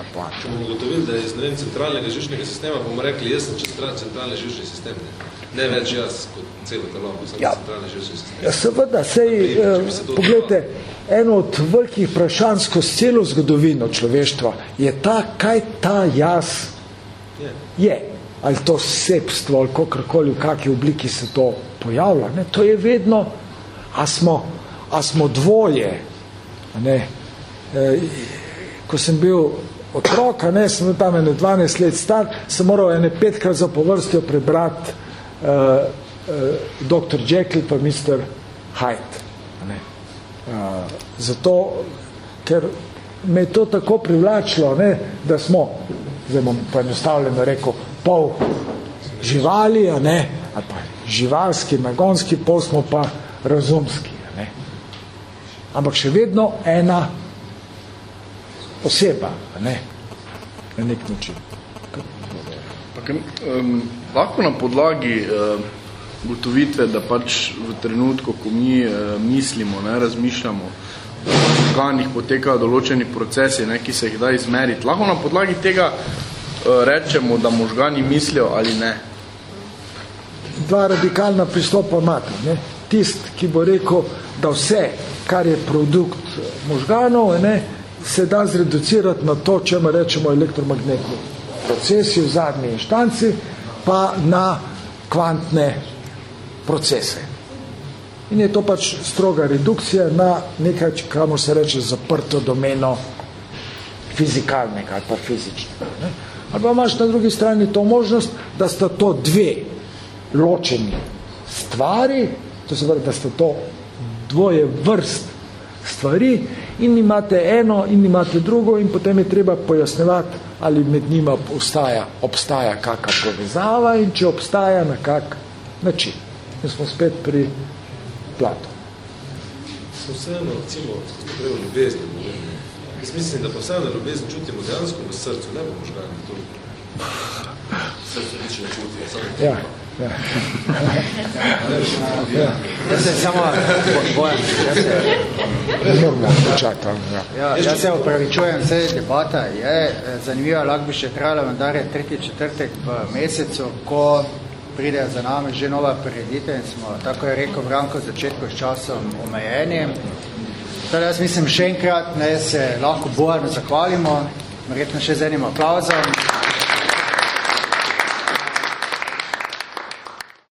ta plan.
Če bomo ugotovili, da je iz vem, centralnega živčnega sistema, bomo rekli, jaz sem centra- centralni živčni sistem. Ne, ne več jaz kot celo telo, ampak sem
Ja.
centralni živčni sistem.
Ja, seveda, sej, eh,
bi se to
pogledajte, eno od velikih vprašanj skozi celo zgodovino človeštva je ta, kaj ta jaz
Je.
je. Ali to sepstvo, ali kakorkoli, v kakšni obliki se to pojavlja. Ne? To je vedno, a smo, a smo dvoje. Ne? E, ko sem bil otrok, a ne, sem bil tam ene 12 let star, sem moral ene petkrat za povrstjo prebrati uh, uh, Dr. Jekyll pa Mr. Hyde. Ne? Uh, zato, ker me je to tako privlačilo, ne, da smo, zdaj bom poenostavljeno rekel, pol živali, a ne, ali pa živalski, nagonski, pol smo pa razumski. A ne. Ampak še vedno ena oseba, ne, na nek način.
Pa, um, lahko na podlagi um, gotovitve, da pač v trenutku, ko mi uh, mislimo, ne, razmišljamo, v organih potekajo določeni procesi, ne, ki se jih da izmeriti. Lahko na podlagi tega uh, rečemo, da možgani mislijo ali ne.
dva radikalna pristopa imate. Ne? Tist, ki bo rekel, da vse, kar je produkt možganov, ne, se da zreducirati na to, če rečemo elektromagnetni procesi v zadnji inštanci, pa na kvantne procese. In je to pač stroga redukcija na nekaj, kamor se reče zaprto domeno fizikalnega ali pa fizičnega. Ne? Ali pa imaš na drugi strani to možnost, da sta to dve ločeni stvari, to se pravi, da sta to dvoje vrst stvari in imate eno in imate drugo in potem je treba pojasnevati, ali med njima obstaja, obstaja kakšna povezava in če obstaja na kak način. In smo spet pri Platu.
Smo vseeno, recimo, prej o ljubezni. Jaz mislim, da pa vseeno ljubezen čutimo dejansko v srcu, ne v možganih. To srce nič ne čuti, samo
Ja, ja. ja.
Jaz se samo, Bo- Bojan, jaz se,
Ne moramo počakati. Ja.
ja, jaz se upravičujem, vse debata je eh, zanimiva, lahko bi še trajala, vendar je tretji četrtek v mesecu, ko pride za nami že nova prireditev in smo, tako je rekel Branko, začetku s časom omejeni. Torej, jaz mislim še enkrat, ne, se lahko Bojanu zahvalimo, verjetno še z enim aplauzom.